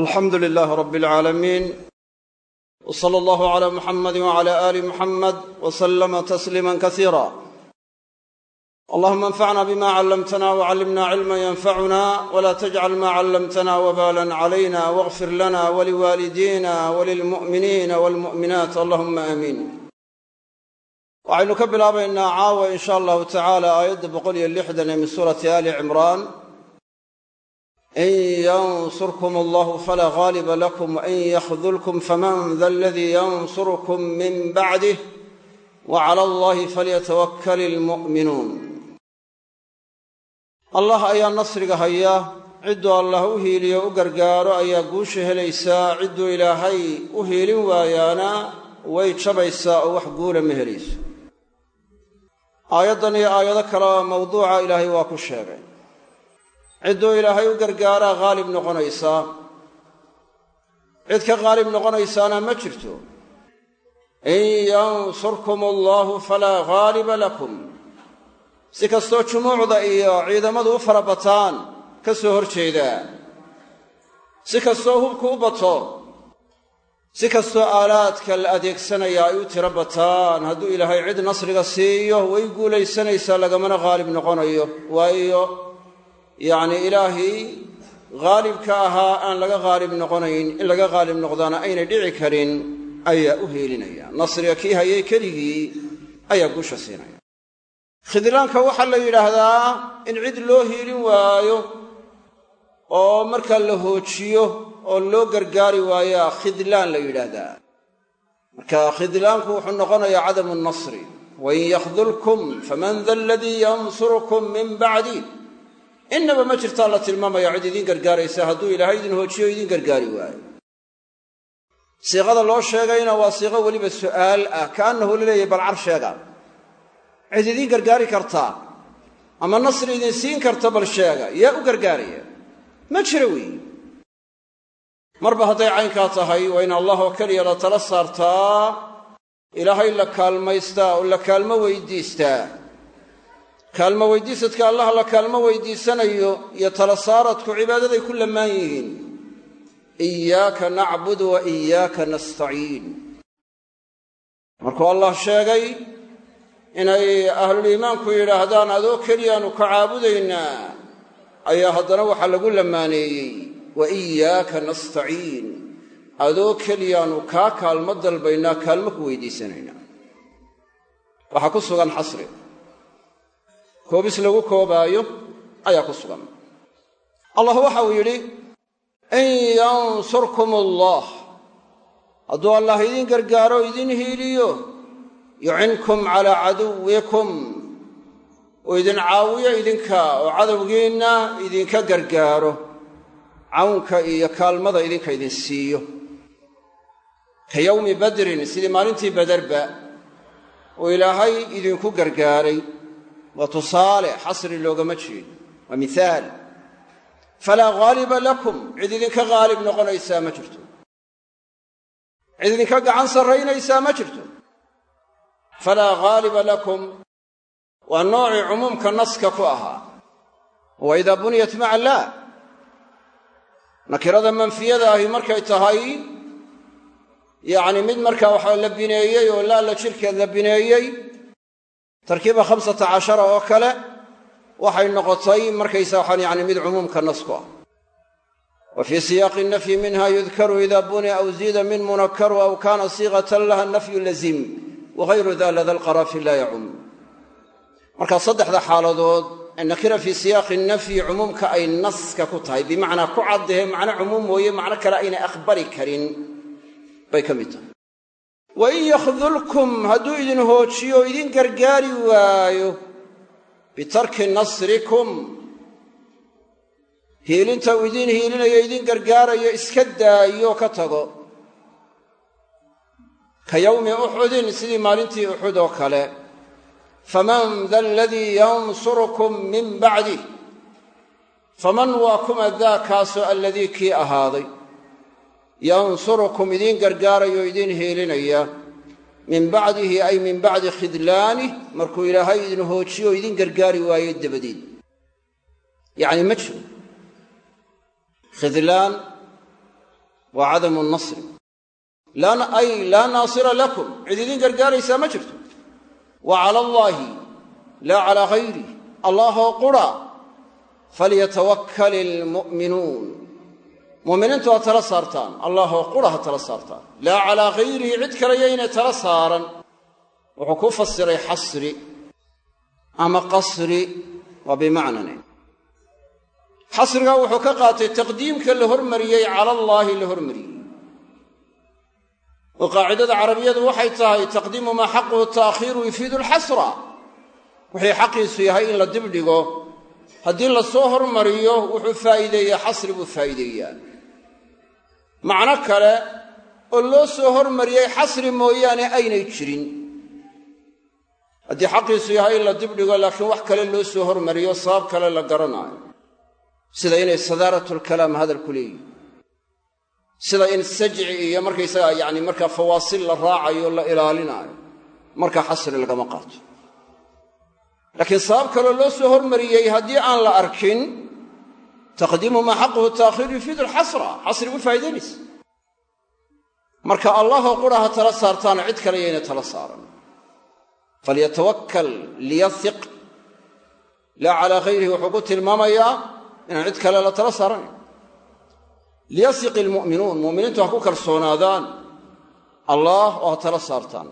alxamdu lilaahi rabbi alcaalamiin w sala allahu calaa muxamadi wacala aali muxamed w sallama tasliiman kasiira allahuma anfacna bima callamtana wcallimna cilman yanfacuna wla tajcal ma callamtana wbalan calayna wاغfir lana waliwaalidiina walilmu'miniina walmu'minaat allahuma aamiin waxaynu ka bilaabaynaa caawa in sha allahu tacaala aayadda boqol iyo lixdan ee min suurati ali cimraan in yansurkum allahu falaa ghaaliba lakum wain yakhdulkum faman da aladii yansurkum min bacdih wa cala allahi falyatawakkal ilmu'minuun allah ayaa nasriga haya cidduu allah u hiiliyo u gargaaro ayaa guusha helaysaa cidduu ilaahay u hiilin waayaana way jabaysaa oo wax guula ma aayaddan iyo aayado kalea mawduuca ilaahay waa ku sheegay cidduu ilaahay u gargaaraa haalib noqonaysaa cid ka haalib noqonaysaana ma jirto. In yansurkum allahu falaa ghaaliba lakum. Si kastoo jumuucda iyo ciidamadu u fara bataan ka soo hor jeedaa si kastoo hubku u bato si kastoo aalaadka la adeegsanayaa ay u tiro bataan hadduu ilaahay cid nasriga siiyo way guulaysanaysaa lagamana haalib noqonayo. Waayo yacni ilaahii haalibka ahaa aan laga haalib noqonayn in laga haalib noqdaana aynay dhici karin ayaa u heelinaya. Nasriga kii hayay keligii ayaa guusha siinaya. Khidlaanka waxaa la yidhaahdaa in cid loo hiilin waayo oo markaa la hoojiyo oo loo gargaari waayaa khidlaan la yidhaahdaa. Marka khidlaanku wuxuu noqonayaa cadamu nasri. Wain yakhdulkum faman da aladii yansurukum min bacdi innaba ma jirtaa la tilmaamaya cid idiin gargaaraysa hadduu ilaahay idin hoojiyo idin gargaari waayo. Siiqada loo sheegayna waa siiqo weliba su'aal ah kaannahu la leeyahy bal car sheega. Cid idiin gargaari kartaa ama nasri idin siin karta bal sheega. Yaa u gargaaraya. Ma jira weeye marba hadday caynkaa tahay waa in allah oo keliya la tala saartaa. Ilaahay la kaalmaystaa oo la kaalmo weydiistaa kaalmo weydiisadka allah la kaalmo weydiisanayo iyo tala saaradku cibaadaday ku lamaan yihiin. Iyaaka nacbudu wa iyaaka nastaciin. Markuu allah sheegay inay ahluliimaanku yidhaahdaan adoo keliyaannu ka caabudaynaa ayaa haddana waxaa lagu lamaaneeyey wa iyaaka nastaciin. Adoo keliyaannu kaa kaalmo dalbaynaa kaalmo ku weydiisanaynaa. Waxaa ku sugan xasri koobis lagu koobaayo ayaa ku sugan. Allah waxa uu yidhi in yansurkum allah hadduu allah idiin gargaaro idin hiiliyo yucinkum calaa caduwikum. Uu idin caawiyo idinka oo cadowgiinna idinka gargaaro cawnka iyo kaalmada idinka idin siiyo. Ka yowmi badrin sidii maalintii baderba uu ilaahay idinku gargaaray waa tusaale xasri loogama jeedo waa mihaal falaa ghaaliba lakum. Cid idinka haalib noqonaysaa ma jirto. Cid idinka gacan sarraynaysaa ma jirto. Falaa ghaaliba lakum. Waa noocii cumuumka naska ku ahaa wa idaa buniyat maca laa nakirada manfiyada ahi markay tahay yacni mid markaa waxaa la bineeyey oo laala jirkeed la bineeyey tarkiiba khamsata cashara oo kale waxay noqotay markaysa waxaan yani mid cumuumka nasku ah. Wa fii siyaaqi nafyi minha yudkaru ida buniya aw ziida min munakaru aw kaana siiqatan laha nafyu lazim wagayru da lada alqaraafi laa yacum. Markaa saddexda xaaladood ee nakira fii siyaaqi nafyi cumuumka ay naska ku tahay bimacnaa ku caddahe macno cumuum mooye macno kale aynay aqbali karin bay ka mid tahay wa in yakhdulkum hadduu idin hoojiyo o idin gargaari waayo bitarki nasrikum. Hiilinta uu idiin hiilinayo idin gargaarayo iska daayo ka tago. Ka yowmi uxudin sidii maalintii uxud oo kale. Faman da aladii yansurukum min bacdih faman waa kuma daakaasoo alladii kii ahaaday yansurukum idiin gargaarayo o idiin hiilinaya min bacdihi ay min bacdi khidlaanih markuu ilaahay idin hoojiyo idin gargaari waayo dabadeed yacni ma jiro. Khidlaan waa cadamu nasri. Ay laa naasira lakum. Cid idin gargaaraysaa ma jirto. Wa cala allaahi laa calaa hayrih allaahoo qura falyatawakkal ilmu'minuun mu'miniintu ha tala saartaan. Allaahoo qura ha tala saartaan. Laa calaa hayrihi cid kale yaynay tala saaran. Wuxuu ku fasiray xasri ama qasri waa bimacnane. Xasrigaa wuxuu ka qaatay taqdiimka la hormariyey cala allaahi la hormariyey. Oo qaacidada carabiyadu waxay tahay taqdiimu maa xaquhu ta'khiiru yufiidu alxasra. Wixii xaqiisu yahay in la dibdhigo haddii la soo hormariyo wuxuu faa'iideeyaa xasri buu faa'iideeyaa macno kale oo loo soo hormariyey xasri mooyaane aynay jirin. Haddii xaqiisu yahay in la dibdhigo laakiin wax kale loo soo hormariyo sabab kale la garanaayo sida inay sadaaratulkalaam hadalku leeyihiin sida in sajci iyo markaysagaa yacni markaa fawaasil la raacayo la ilaalinaayo markaa xasri lagama qaato. Laakiin sabab kaloo loo soo hormariyey haddii aan la arkin taqdiimu maa xaquhu taakhiir yufiidu alxasra xasri u faa'idaynaysa marka allahoo qura ha tala saartaana cid kale yayna tala saaran falyatawakkal liyahiq laa calaa hayrihi wuxuu ku tilmaamayaa inaan cid kale la tala saaranayn liyasiq ilmu'minuun mu'miniintu ha ku kalsoonaadaan allah oo ha tala saartaan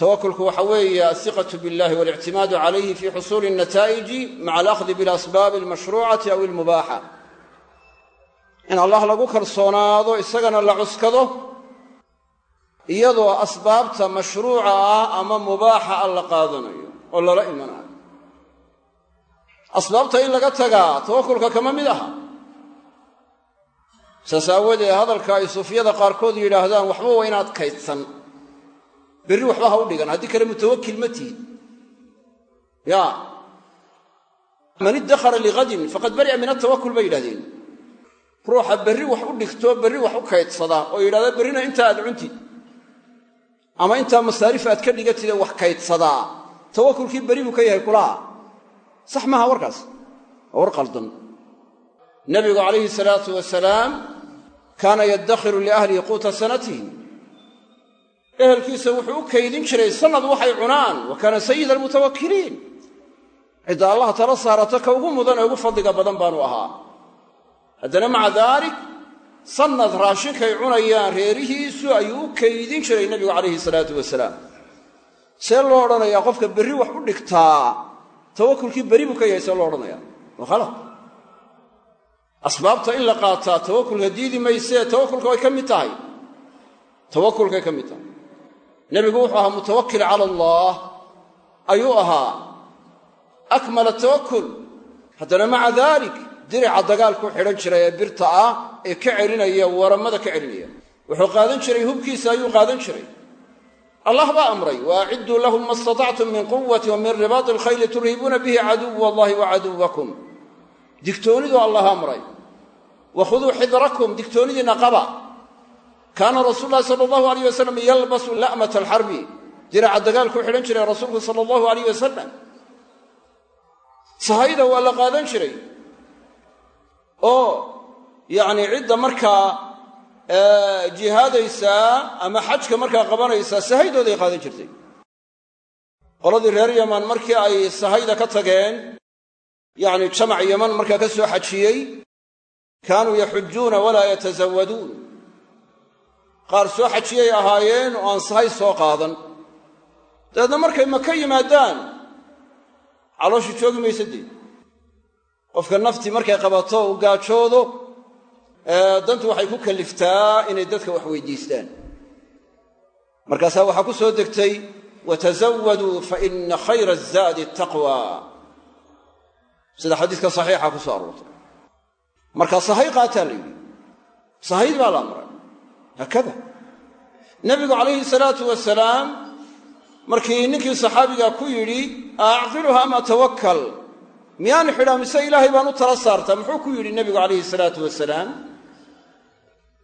tawakulku waxa weeye asiqatu billahi walictimaadu calayhi fi xusuuli alnataa'iji maca alahdi bilasbaabi almashruucati aw ilmubaaxa in allah lagu kalsoonaado isagana la cuskado iyadoo asbaabta mashruuca ah ama mubaaxa ah la qaadanayo oo lala imanayo. Asbaabta in laga tagaa tawakulka kama mid aha. Saas aawoodee hadalka ay sufiyada qaarkood yidhaahdaan waxba waa inaad kaydsan berri waxba ha u dhigan haddii kale mutawakil ma tihid ya. Man iddakara lighadin faqad bari'a min atawakul bay yidhahdeen ruuxa berri wax u dhigto berri wax u kaydsada oo yidhahda berrina intaa aad cuntid ama intaa masaarif aad ka dhigatide wax kaydsadaa tawakulkii berri buu ka yahay kulaha sax maaha warkaas. War qaldan. Nabigu calayhi salaatu wasalaam kaana yaddakhiru liahlihi quuta sanatihim ehelkiisa wuxuu u kaydin jiray sannad waxay cunaan. Wa kaana sayida almutawakkiliin. Cidda allah tala saarata ka ugu mudan ee ugu fadliga badan baanu ahaa. Haddana maca daalik sannad raashinkay cunayaan reerihiisu ayuu u kaydin jiray nebigu calayhi salaatu wasalaam. See loo odhanayaa qofka berri wax u dhigtaa tawakulkii berri buu ka yahay see loo odhanaya waa khalaq asbaabta in la qaataa tawakulka diidi maysee tawakulka way ka mid tahay. Tawakulkay ka mid tahay nebigu wuxuu ahaa mutawakil cala allah. Ayuu ahaa akmala tawakul haddana maca daalik dirica dagaalkuu xidhan jiray ee birta ah ee ka celinaya warammada ka celinaya. Wuxuu qaadan jiray hubkiisa ayuu qaadan jiray. Allah baa amray wa acidduu lahum ma istatactum min quwati wa min ribaadi alkhayli turhibuuna bihi caduwa allahi wa caduwakum digtooniduu allah amray. Wa khuduu xidrakum kaana rasuul lahi sala allahu alayh wasalam yalbasu la'mata alxarbi diraca dagaalkuu xidhan jiray rasuulku sala allahu alayh wasalam sahayda waa la qaadan jiray. Oo yacni cidda markaa jihaadaysaa ama xajka markaa qabanaysaa sahaydooday qaadan jirtay. Qoladii reer yaman markii ay sahayda ka tageen yacni jamac yaman markaa ka soo xajiyey kaanuu yaxujuuna walaa yatasawaduun qaar soo xajiyay ahaayeen oo aan sahay soo qaadan. Dabeedna markay maka yimaadaan calooshu joogi maysa qofka naftii markay qabato u gaajoodo dantu waxay ku kalliftaa inay dadka wax weydiistaan. Markaasaa waxaa ku soo degtay watasawaduu fa ina khayra azaadi taqwa. Sida xadiiska saxiixa ku soo aroortay. Markaa sahay qaataa la yidhi sahayd baa la amray haakada nebigu calayhi salaatu wasalaam markii ninkii saxaabiga ku yidhi aacqiluha ama tawakkal. Miyaan xidhaa mise ilaahay baan u tala saartaa? Muxuu ku yidhi nebigu calayhi salaatu wasalaam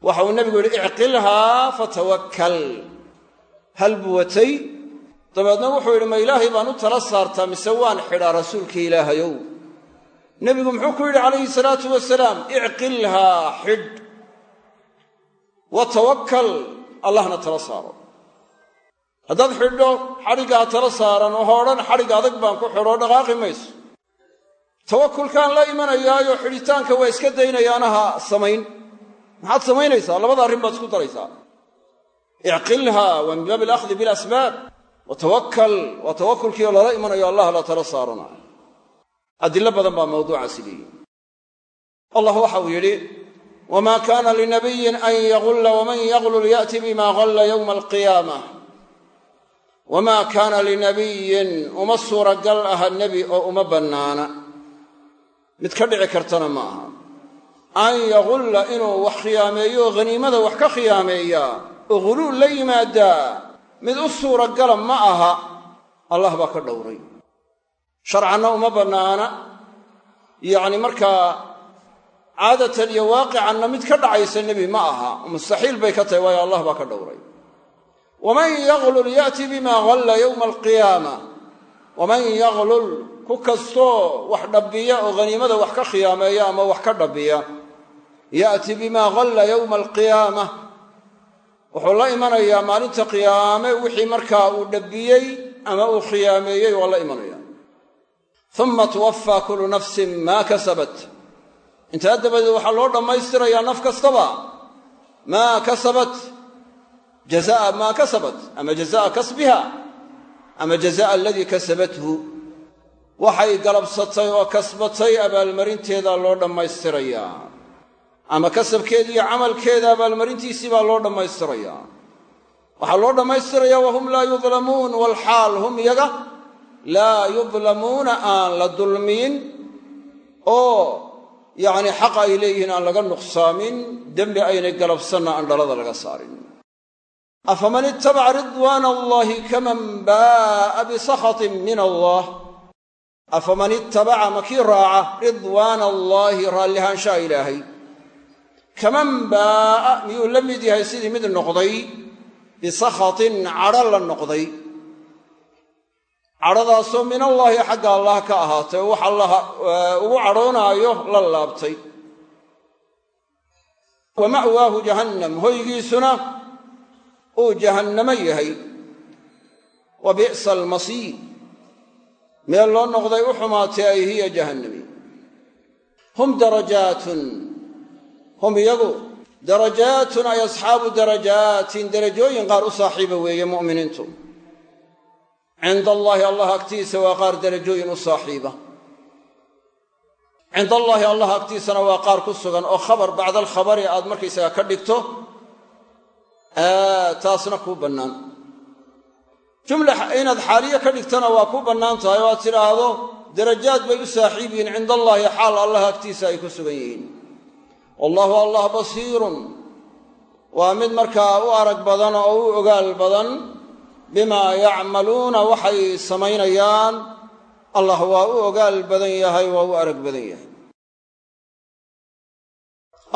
waxa uu nebigu yidhi icqilhaa fatawakkal hal buu watay? Dabeedna wuxuu yidhi ma ilaahay baan u tala saartaa mise waan xidhaa rasuulkii ilaahayow? Nebigu muxuu ku calayhi salaatu wasalaam icqilhaa xidh wa tawakkal allahna tala saaro. Haddaad xidho xadhiggaa tala saaran oo odhan xadhig adag baan ku xidho dhaqaaqi mayso. Tawakulkaan la imanayaayo xidhitaanka waa iska daynayaanaha samayn. Maxaad samaynaysaa? Labada arrin baad isku daraysaa icqilha waa min baabi alakhdi bilasbaab wa tawakkal waa tawakulkiio lala imanayo allah la tala saaranayo adilo badan baa mawduucaasi leeyihi allah waxa uu yidhi wma kana linabiyin an yagulla waman yaglul ya'ti bima galla yowma alqiyaamah wamaa kaana linabiyin uma suuragal aha nebi oo uma bannaana mid ka dhici kartana ma aha an yagulla inuu wax khiyaameeyo oo haniimada wax ka khiyaameeyaa oo ghuluul la yimaadaa mid u suuragala ma aha allah baa ka dhowray sharcanna uma bannaana yacni markaa caadatan iyo waaqicanna mid ka dhacaysa nebi ma aha. Mustaxiil bay ka tahay waayo allah baa ka dhowray. Waman yaglul ya'ti bima galla yowma alqiyaama waman yaglul ku kastoo wax dhabbiya oo haniimada wax ka khiyaameeya ama wax ka dhabbiya ya'ti bima galla yowma alqiyaama wuxuu la imanayaa maalinta qiyaame wixii markaa uu dhabbiyey ama uu khiyaameeyey waa la imanaya uma tuwafaa kullu nafsin maa kasabat intaa dabadeed waxaa loo dhammaystirayaa naf kastaba. Maa kasabat jazaa maa kasabat ama jazaa kasbiha ama jazaa aladii kasabathu. Waxay galabsatay oo kasbatay abaalmarinteedaa loo dhammaystirayaa. Ama kasabkeeda iyo camalkeeda abaalmarintiisii baa loo dhammaystirayaa. Waxaa loo dhammaystirayaa wahum laa yudlamuun walxaal hum yaga laa yudlamuuna aan la dulmiyin oo yacni xaq ay leeyihiin aan laga nuqsaamin dembi aynay galabsanna aan dhalada laga saarin. Afaman ittabaca ridwaana allaahi kaman baa'a bisakhatin min allah? Afaman ittabaca ma kii raaca ridwaana allaahi raallihaanshaha ilaahay. Kaman baa'a miyuu la mid yahay sidii mid noqday? Bisakhatin cadho la noqday cadhadaasoo min allaahi xagga allah ka ahaatay oo wax allah ugu cadhoonaayo la laabtay. Wa ma'waahu jahannam hoygiisuna uu jahannamo yahay. Wa bi'sa almasiir meel loo noqday u xumaatay ay hiya jahannami. Hum darajaatun hum iyagu darajaatun ay asxaabu darajaatin derajooyin qaar u saaxiiba weeye mu'miniintu cinda allaahi allah agtiisa waa qaar derajooyin u saaxiiba cinda allaahi allah agtiisana waa qaar ku sugan oo khabar bacda alkhabari aad markaysaga ka dhigto taasna kuu bannaan jumla inaad xaaliye ka dhigtana waa ku bannaan tahay oo aad tidhaahdo darajaad bay u saaxiib yihiin cinda allaahi xaal allah agtiisa ay ku sugan yihiin wallaahu allah basiirun waa mid markaa u arag badan oo u ogaal badan bimaa yacmaluuna waxay samaynayaan. Allah waa u ogaal badan yahay waa u arag badan yahay.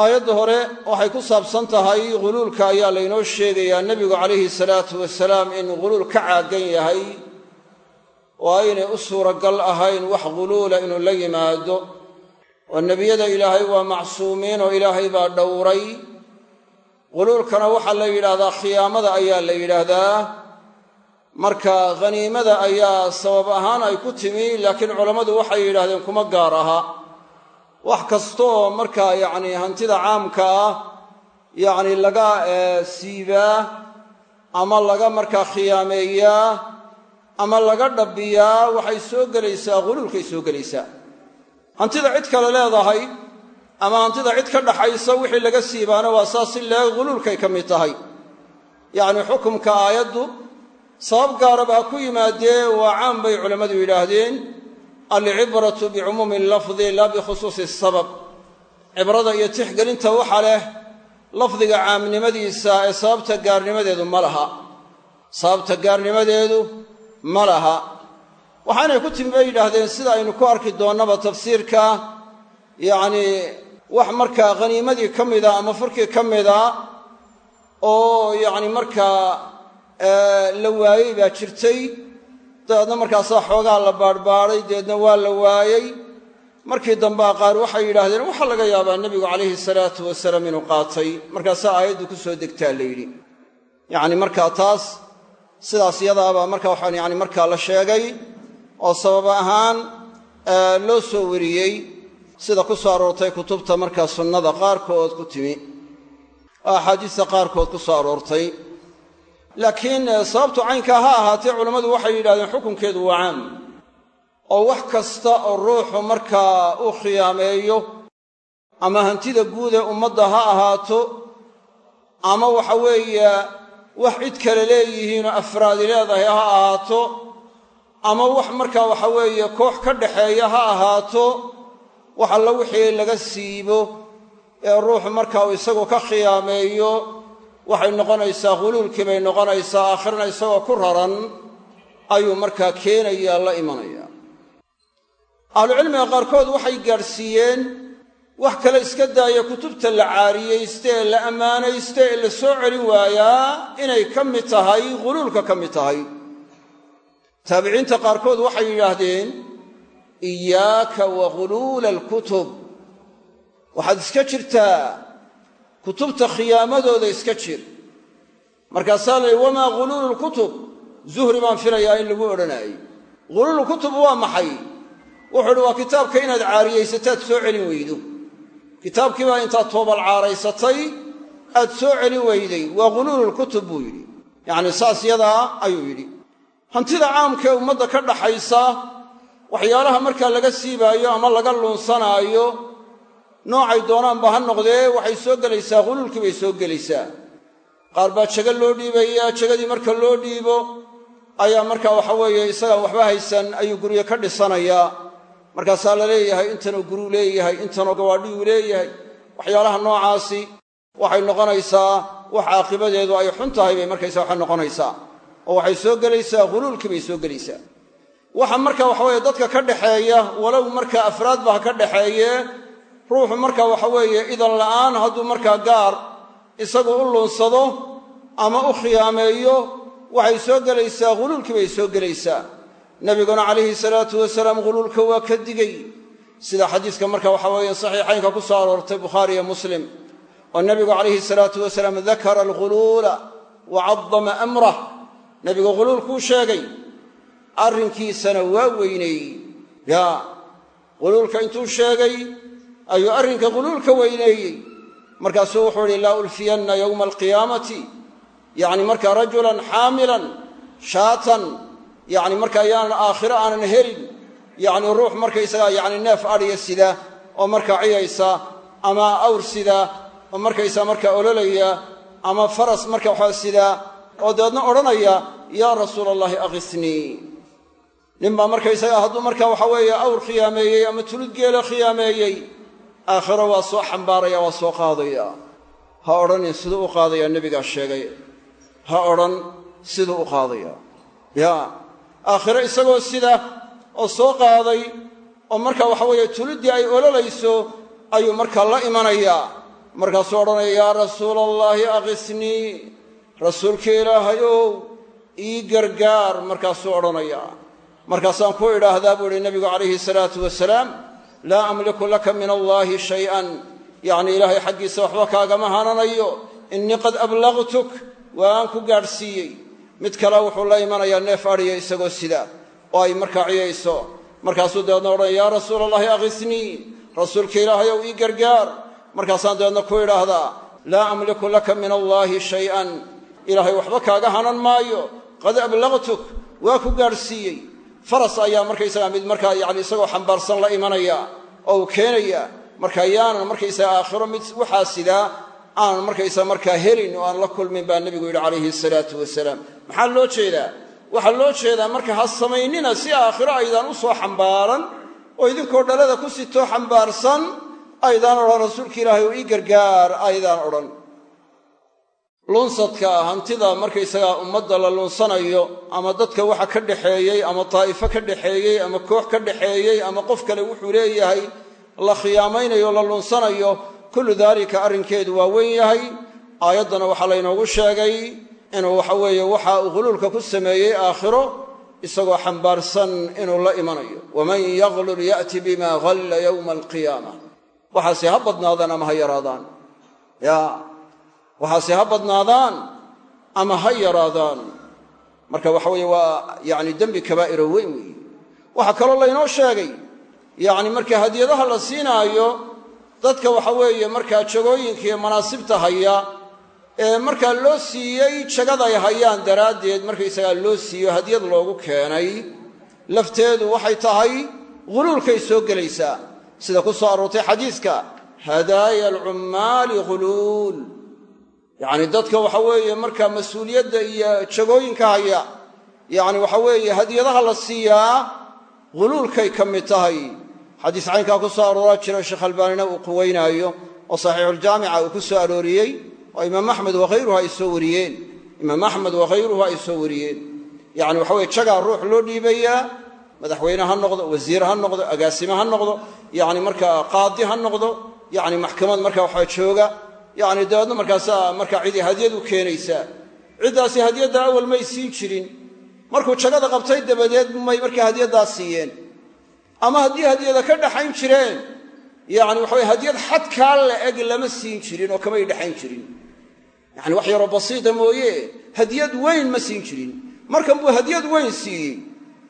Aayadda hore waxay ku saabsan tahay ghuluulka ayaa laynoo sheegayaa nebigu calayhi salaatu wasalaam in ghuluul ka caagan yahay. Oo aynay u suuragal ahayn wax ghuluula inuu la yimaado. Oo nebiyada ilaahay waa macsuumiin oo ilaahay baa dhowray. Ghuluulkana waxaa la yidhaahdaa khiyaamada ayaa la yidhaahdaa marka khaniimada ayaa sabab ahaan ay ku timi laakiin culammadu waxay yidhahdeen kuma gaar aha. Wax kastaoo markaa yacni hantida caamka ah yacni laga siibaa ama laga markaa khiyaameeyaa ama laga dhabbiyaa waxay soo gelaysaa ghuluulkay soo gelaysaa. Hantida cid kale leedahay ama hantida cid ka dhaxaysa wixii laga siibaana waa saas si leeg ghuluulkay ka mid tahay. Yacni xukumka aayaddu sabab gaaraba ha ku yimaadee waa caan bay culammadu yidhaahdeen alcibratu bicumuumi lafdi laa bikhusuusi sabab. Cibrada iyo tixgelinta waxa leh lafdiga caamnimadiisa ee sababta gaarnimadeedu ma laha. Sababta gaarnimadeedu ma laha. Waxaanay ku timi bay yidhaahdeen sida aynu ku arki doonnaba tafsiirka yacnii wax markaa khaniimadii ka mida ama furkii ka mida oo yacni markaa la waayey baa jirtay. Dabeedna markaasaa xoogaa la baadhbaadhay dabeedna waa la waayey. Markii dambea qaar waxay yidhaahdeen waxaa laga yaabaa nebigu calayhi salaatu wasalaam inuu qaatay. Markaasaa aayaddu ku soo degtaa la yidhi. Yacni markaa taas sidaas yadaabaa marka waxaan yani markaa la sheegay oo sabab ahaan loo soo wariyey sida ku soo aroortay kutubta markaa sunnada qaarkood ku timi oo axaadiista qaarkood ku soo aroortay laakiin sababtu caynkaa ha ahaatee culammadu waxay yidhahdeen xukunkeedu waa caam oo wax kasta oo ruuxu markaa u khiyaameeyo ama hantida guud ee ummadda ha ahaato ama waxa weeye wax cid kale leeyihiinoo afraadi leedahay ha ahaato ama wax markaa waxa weeye koox ka dhaxeeya ha ahaato wax alla wixii laga siibo ee ruuxu markaa uu isagu ka khiyaameeyo waxay noqonaysaa khuluulkii bay noqonaysaa aakhirna isagoo ku raran ayuu markaa keenayaa la imanaya. Ahlucilmiga qaarkood waxay gaadhsiiyeen wax kale iska daaya kutubta la caariyayste ee la ammaanayste ee la soo celin waayaa inay ka mid tahay khuluulka ka mid tahay. Taabiciinta qaarkood waxay yidhaahdeen iyaaka wa khuluula alkutub. Waxaad iska jirtaa kutubta khiyaamadooda iska jir. Markaasaa la yidhi wamaa khuluulu lkutub zuhri baan filayaa in lagu odhanaayey. Khuluulu kutub waa maxay? Wuxuu idhi waa kitaabka inaad caariyaysataad soo celin weydo. Kitaabkii baa intaad toobal caaraysatay aad soo celin weyday. Waa khuluululkutub buu yidhi. Yacni saas yadaa ayuu yidhi. Hantida caamka ee ummadda ka dhaxaysa waxyaalaha markaa laga siibaayo ama laga luunsanaayo noocay doonaanba ha noqdee waxay soo gelaysaa khuluulkii bay soo gelaysaa. Qaar baa jago loo dhiibayaa jagadii marka loo dhiibo ayaa markaa waxa weeye isagaan waxba haysan ayuu guryo ka dhisanayaa. Markaasaa la leeyahay intanoo guruu leeyahay intanoo gawaadhiyuu leeyahay waxyaalaha noocaasi waxay noqonaysaa wax caaqibadeedu ay xun tahay bay markaysa waxa noqonaysaa. Oo waxay soo gelaysaa khuluulkii bay soo gelaysaa. Waxa marka waxaweye dadka ka dhaxeeya walow markaa afraadba ha ka dhaxeeye ruuxu marka waxa weeye idan la'aan hadduu markaa gaar isagu u luunsado ama u khiyaameeyo waxay soo gelaysaa khuluulkii bay soo gelaysaa. Nebiguna calayhi salaatu wasalaam khuluulka waa ka digay. Sida xadiiska marka waxa weeye saxiixaynka ku soo aroortay bukhaari iyo muslim. Oo nebigu calayhi salaatu wasalaam dakara alkhuluula wa cadama amrah nebigu khuluulkuu sheegay arrinkiisana waa weyneeyey yaa khuluulka intuu sheegay ayuu arrinka khuluulka weyneeyey. Markaasuu wuxuu ihi laa ulfiyanna yowma alqiyaamati. Yacni markaa rajulan xaamilan shaatan yacni markaa yaanan aakhiro aanan helin yacni ruux markaysagaa yacni neef adhiya sida oo markaa ciyaysa ama awr sida oo markaysaa markaa ololaya ama faras marka waxaa sida oo dabeedna odhanaya yaa rasuula allaahi akhisnii ninbaa markaysagaa hadduu marka waxa weeye awr khiyaameeyey ama tulud geela khiyaameeyey aakhiro waa soo xambaaraya waa soo qaadaya. Ha odhanin siduu u qaadayaa nebigaa sheegay. Ha odhan siduu u qaadaya. Yaa aakhiro isagoo sida oo soo qaaday oo marka waxa weeye tuluddii ay ololayso ayuu markaa la imanayaa markaasuu odhanaya yaa rasuula allaahi akhisnii rasuulkii ilaahayow ii gargaar. Markaasuu odhanayaa markaasaan ku idhaahdaa buu ihi nebigu calayhi salaatu wasalaam laa amliku laka min allaahi shay-an. Yacni ilaahay xaggiisa waxba kaagama hananayo. Innii qad ablagtuk waan ku gaadhsiiyey. Mid kale wuxuu la imanayaa neef adhiya isagoo sida oo ay markaa ciyayso. Markaasuu dabeedna odhanaya yaa rasuula allahi akhisnii rasuulka ilaahayow ii gargaar. Markaasaan dabeedna ku idhaahdaa laa amliku laka min allaahi shay-an. Ilaahay waxba kaaga hanan maayo. Qad ablagtuk waa ku gaadhsiiyey faras ayaa markaysagaa mid markaa yacni isagoo xambaarsan la imanaya oo keenaya marka yaanan markaysaga aakhiro mid waxaa sidaa aanan markaysaa markaa helin oo aan la kulmin baa nebigu yidhi calayhi salaatu wasalaam. Maxaa loo jeedaa? Waxaa loo jeedaa marka ha samaynina si aakhiro aydaan u soo xambaaran oo idinkoo dhalada ku sitoo xambaarsan aydaan odhan rasuulka ilaahay oo ii gargaar aydaan odhan lunsadka hantida markaysagaa ummadda la lunsanayo ama dadka waxa ka dhaxeeyey ama daa'ifo ka dhaxeeyey ama koox ka dhaxeeyey ama qof kale wuxuu leeyahay la khiyaamaynayo la lunsanayo kullu daalika arrinkeedu waa weyn yahay. Aayaddana waxaa laynoogu sheegay inuu waxa weeye waxa uu khuluulka ku sameeyey aakhiro isagoo xambaarsan inuu la imanayo. Waman yaglul ya'ti bima halla yowma alqiyaama. Waxaase ha badnaadaan ama ha yaraadaan. Ya waxaase ha badnaadaan ama ha yaraadaan. Marka waxa weeye waa yani dembi kabaa'iro weyn weeye. Waxaa kaloo laynoo sheegay yacni marka hadiyadaha la siinaayo dadka waxa weeye markaa jagooyinka iyo manaasibta haya ee markaa loo siiyey jagaday hayaan daraaddeed markaysagaa loo siiyo hadiyad loogu keenay lafteedu waxay tahay ghuluulkay soo gelaysaa. Sida ku soo aroortay xadiiska hadaaya alcummaali ghuluul yacni dadka waxa weeye markaa mas'uuliyadda iyo jagooyinka haya yacni waxa weeye hadiyadaha la siiyaa ghuluulkay ka mid tahay. Xadiis caynkaa ku soo arooraa jira sheekh albaanina uu quweynaayo oo saxiixuljaamica uu ku soo arooriyey oo imaam axmed wakhayruhu ay soo wariyeen. Imaam axmed wakhayruhu ay soo wariyeen. Yacni waxa weye jagaa ruux loo dhiibayaa madaxweyne noqdo wasiir ha noqdo agaasime noqdo yacni markaa qaadi ha noqdo yacni maxkamad markaa waxaa jooga yacni dabeedna markaasaa markaa cidii hadiyad u keenaysaa. Ciddaasi hadiyadda awal may siin jirin. Markuu jagada qabtay dabadeed may markaa hadiyaddaa siiyeen. Ama haddii hadiyada ka dhaxayn jireen yacni waxa weye hadiyad xadkaa la eg lama siin jirin oo kamay dhexayn jirin. Yacni wax yaroo basiita mooye hadiyad weyn ma siin jirin. Markan buu hadiyad weyn siiyey.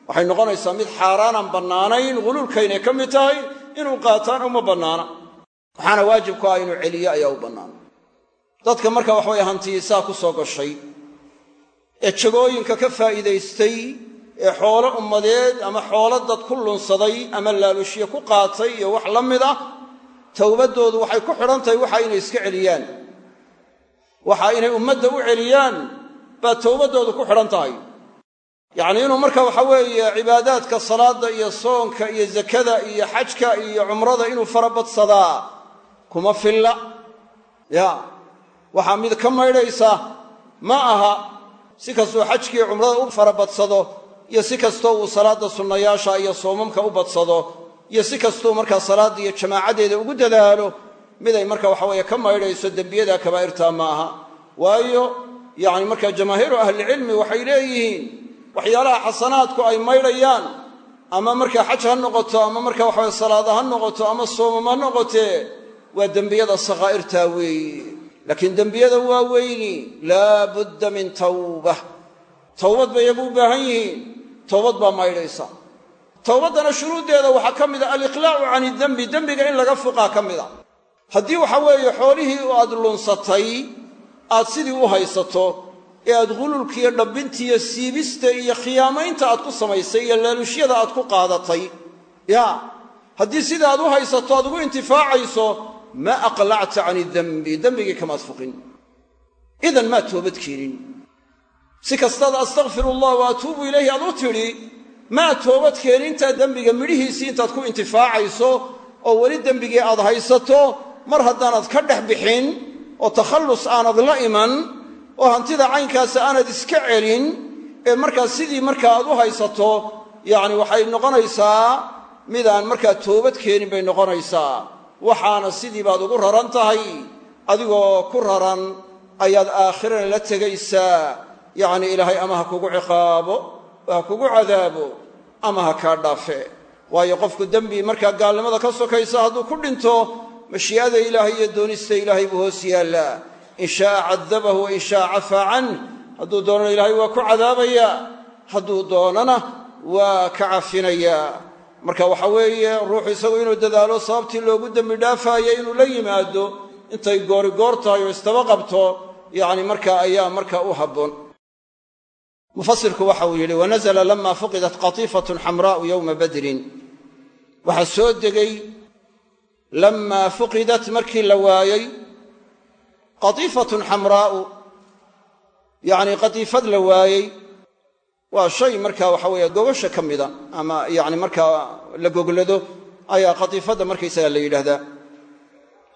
Waxay noqonaysaa mid xaaraanaan bannaanayn huluulkaynay ka mid tahay inuu qaataan uma bannaana waxaana waajib ku ah inuu celiyo ayaa u bannaan. Dadka marka waxaweye hantiyisaa ku soo gashay. Ee jagooyinka ka faa'iidaystay ee xoolo ummadeed ama xoolo dad ku lunsaday ama laalushiye ku qaatay iyo wax la mid ah towbaddoodu waxay ku xidhan tahay waxa inay iska celiyaan. Waxa inay ummadda u celiyaan baa towbaddoodu ku xidhan tahay. Yacnii inuu marka waxa weeye cibaadaadka salaadda iyo soonka iyo zakada iyo xajka iyo cumrada inuu farabadsadaa kuma filla. Ya waxaa mid ka maydhaysa ma aha si kastuu xajkiiyo cumrada u farabadsado iyo si kastoo uu salaadda sunnayaasha iyo soomamka u badsado iyo si kastuu markaa salaadda iyo jamaacadeeda ugu dadaalo miday marka waxaweeye ka maydhayso dembiyada kabaa'irtaa ma aha. Waayo yacni markaa jamaahiiru ahlicilmi waxay leeyihiin waxyaalaha xasanaadku ay maydhayaan ama markaa xaj ha noqoto ama marka waxaweye salaada ha noqoto ama soomam ha noqotee waa dembiyada sakhaa'irtaa weeye laakiin dembiyada waaweyni laa budda min tawba. Towbad bay iyagu baahan yihiin. Towbad baa maydhaysa. Towbaddana shuruuddeeda waxaa ka mid a aliqlaacu can idembi dembiga in laga fuqaa ka mid a. Haddii waxa weeye xoolihii aad lunsatay aad sidii u haysato ee aad ghululkiiyo dhabbintiiyo siibista iyo khiyaamaynta aad ku samaysay iyo laalushyada aad ku qaadatay ya haddii sida aad u haysato aad ugu intifaacayso ma aqlacta can idembi dembigii kamaad fuqin idan maad toobad keenin si kastaad astakfiru allah wa atuubu ilayhi aad u tidhi maad toobad keenin intaad dembiga midhihiisii intaad ku intifaacayso oo weli dembigii aad haysato mar haddaanad ka dhex bixin oo takhallus aanad la iman oo hantida caynkaasa aanad iska celin ee markaa sidii markaa aad u haysato yacni waxay noqonaysaa midaan markaa toobad keenin bay noqonaysaa waxaana sidii baad ugu raran tahay adigoo ku raran ayaad aakhirana la tegaysaa. Yacni ilaahay ama ha kugu ciqaabo ha kugu cadaabo ama ha kaa dhaafe. Waayo qofku dembi markaa gaalnimada ka sokaysa hadduu ku dhinto mashii'ada ilaahay iyo doonista ilaahay buu hoos yaallaa. In shaaa cadabahu wa in shaaa cafaa canh hadduu doonana ilaahay waa ku cadaabayaa. Hadduu doonana waa ka cafinayaa marka waxa weeye ruuxu isagu inuu dadaalo sababtii loogu dembi dhaafaaya inuu la yimaado intay goorigoor tahay oo istaba qabto yacni markaa ayaa markaa u habboon. Mufasirku waxa uu yidhi wanazla lama fuqidat qatiifatun xamraa'u yowma badrin. Waxaa soo degay lamaa fuqidat markii la waayey qatiifatun xamraa'u yacni qatiifad la waayey waa shay markaa waxa weeye gogosha ka mida ama yacni markaa la goglado ayaa qatiifadda markaysaga la yidhaahdaa.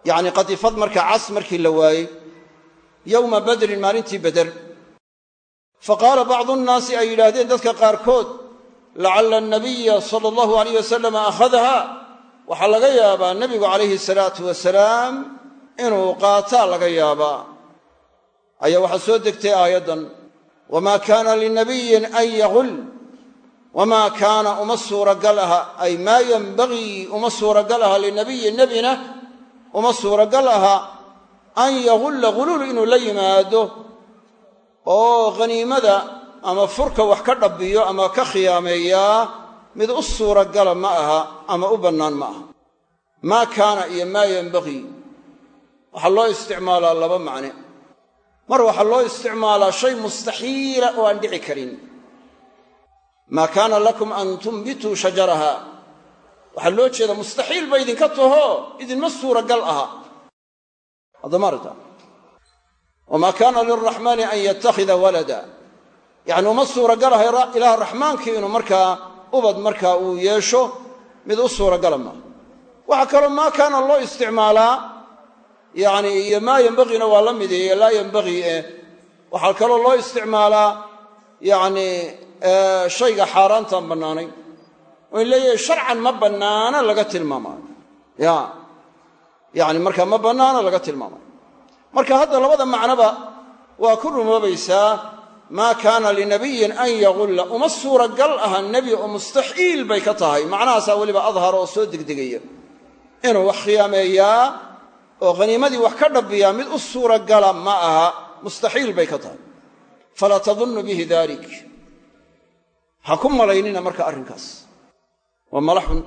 Yacni qatiifad markaa cas markii la waayey yowma badrin maalintii beder fa qaala bacdu nnaasi ay yidhaahdeen dadka qaarkood lacalla anabiya sala allahu alayh wasalam akhadaha. Waxaa laga yaabaa nebigu calayhi salaatu wasalaam inuu qaataa laga yaabaa. Ayaa waxaa soo degtay aayaddan wamaa kaana linabiyin an yaqul wamaa kaana uma suuragal aha ay maa yenbagii uma suuragal aha linabiyi nebina uma suuragal aha an yagulla guluul inuu la yimaado oo khaniimada ama furka wax ka dhabbiyo ama ka khiyaameeyaa mid u suuragala ma aha ama u bannaan ma aha maa kaana iyo maa yenbagii waxaa loo isticmaalaa laba macne mar waxaa loo isticmaalaa shay mustaxiila oo aan dhici karin. Maa kaana lakum an tumbituu shajaraha? Waxaa loo jeeda mustaxiil ba idinka taho idinma suuragal aha. Haddamaarta wamaa kaana lilraxmaani an yattakhida walada. Yacni uma suuragal aha ilaah raxmaankii inuu markaa ubad markaa uu yeesho mid u suuragala maaha waxaa kaloo maa kaana loo isticmaalaa yacni iyo maa yenbagiina waa la mid iyo laa yenbagii eh waxaa kaloo loo isticmaalaa yacni shayga xaaraantaan bannaanayn oo in leeyahay sharcan ma bannaana laga tilmaamaayo ya yacni markaa ma bannaana laga tilmaamayo marka hadda labada macnoba waa ku rumoobaysaa maa kaana linabiyin an yagulla uma suuragal aha nebi oo mustaxiil bay ka tahay. Macnahaasaa weliba adhar oo soo degdegaya. Inuu wax khiyaameeyaa oo khaniimadii wax ka dhabbiyaa mid u suuragala ma aha mustaxiil bay ka tahay. Falaa tadunnu bihi dalik ha ku malaynina marka arrinkaas. Waa mala xun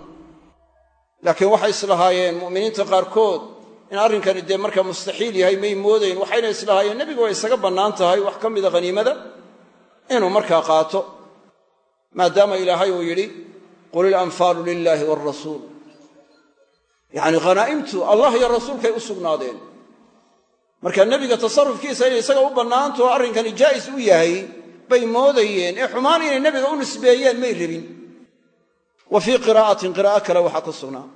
laakiin waxay islahaayeen mu'miniinta qaarkood in arrinkani dee markaa mustaxiil yahay may moodayn waxayna islahaayeen nebiga way isaga bannaan tahay wax ka mida khaniimada inuu markaa qaato. Maadaama ilaahay uu yidhi qul ilanfaalu lilaahi waalrasuul yacni khanaa'imtu allah iyo rasuulkay u sugnaadeen. Marka nebiga tasarrufkiisa inay isaga u bannaantaho arrinkani jaa'is u yahay bay moodayeen. Ee xumaan inay nebiga u nisbeeyeen may rabin. Wa fii qiraa'atin qiraa'o kale waxaa ku sugnaa.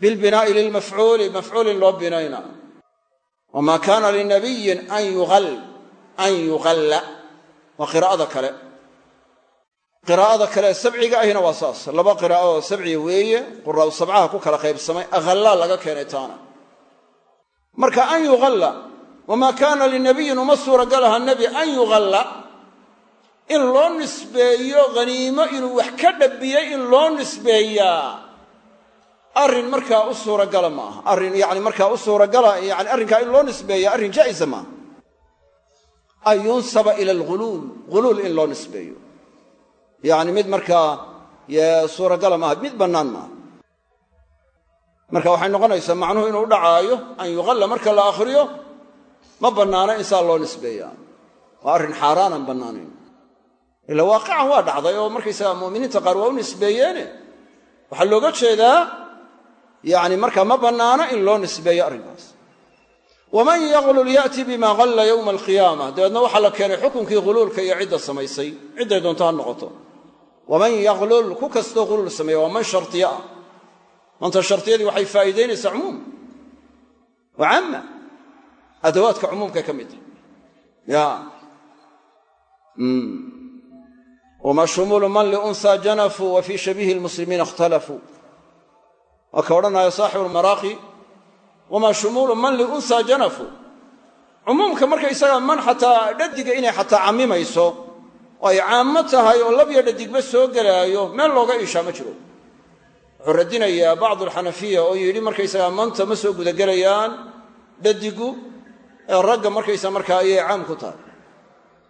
Bilbinaa'i lilmafcuuli mafcuulin loo binayna. Wamaa kaana linabiyin an yuqalla waa qiraa'ada kale qiraa'ada kale sabciga ahina waa saas. Laba qiraa'o oo sabciya weeye quraa'u sabcaha ku kala qaybsamay akhallaa laga keenay taana. Marka an yuqalla wamaa kaana linabiyin uma suuragal aha nebi an yuqalla in loo nisbeeyo khaniimo inuu wax ka dhabbiyey in loo nisbeeyaa arrin markaa u suuragala ma aha arrin yani markaa u suuragala yani arrinkaa in loo nisbeeya arrin jaa'isa maaha. An yunsaba ila alghuluul ghuluul in loo nisbeeyo yacni mid markaa suuragala maaha mid bannaan maaha. Marka waxay noqonaysaa macnuhu inuu dhacaayo an yuqalla marka la akhriyo ma bannaana in saa loo nisbeeyaa. Waa arrin xaaraanaan bannaanayn. Ila waaqican waa dhacday oo markaysaga mu'miniinta qaar waa u nisbeeyeene. Waxaa looga jeedaa yacni markaa ma bannaano in loo nisbeeyo arrinkaas. Waman yaqlul ya'ti bima qalla yowma alqiyaama dabeedna waxaa la keenay xukunkii huluulka iyo cidda samaysay. Cidday doonto ha noqoto waman yaqlul ku kastoo huluul sameeya waa man shartiya ah manta shartiyadii waxay faa'iidaynaysaa cumuum waa camma adawaadka cumuumkay ka mid wma shumuulu man liunhaa janafuu wa fii shabiihi lmuslimiina ikhtalafuu waa ka odhanaya saaxibu lmaraaqi wamaa shumuulu man liunhaa janafuu cumuumka markaysaga man xataa dhadiga ay caammo tahay oo labya dhadigba soo gelaayo meel looga iishaa ma jiro. Wuxuu radinayaa bacdu alxanafiya oo yidhi markaysagaa manta ma soo gudagelayaan dhadigu ragga markaysa markaa ayay caam ku tahay.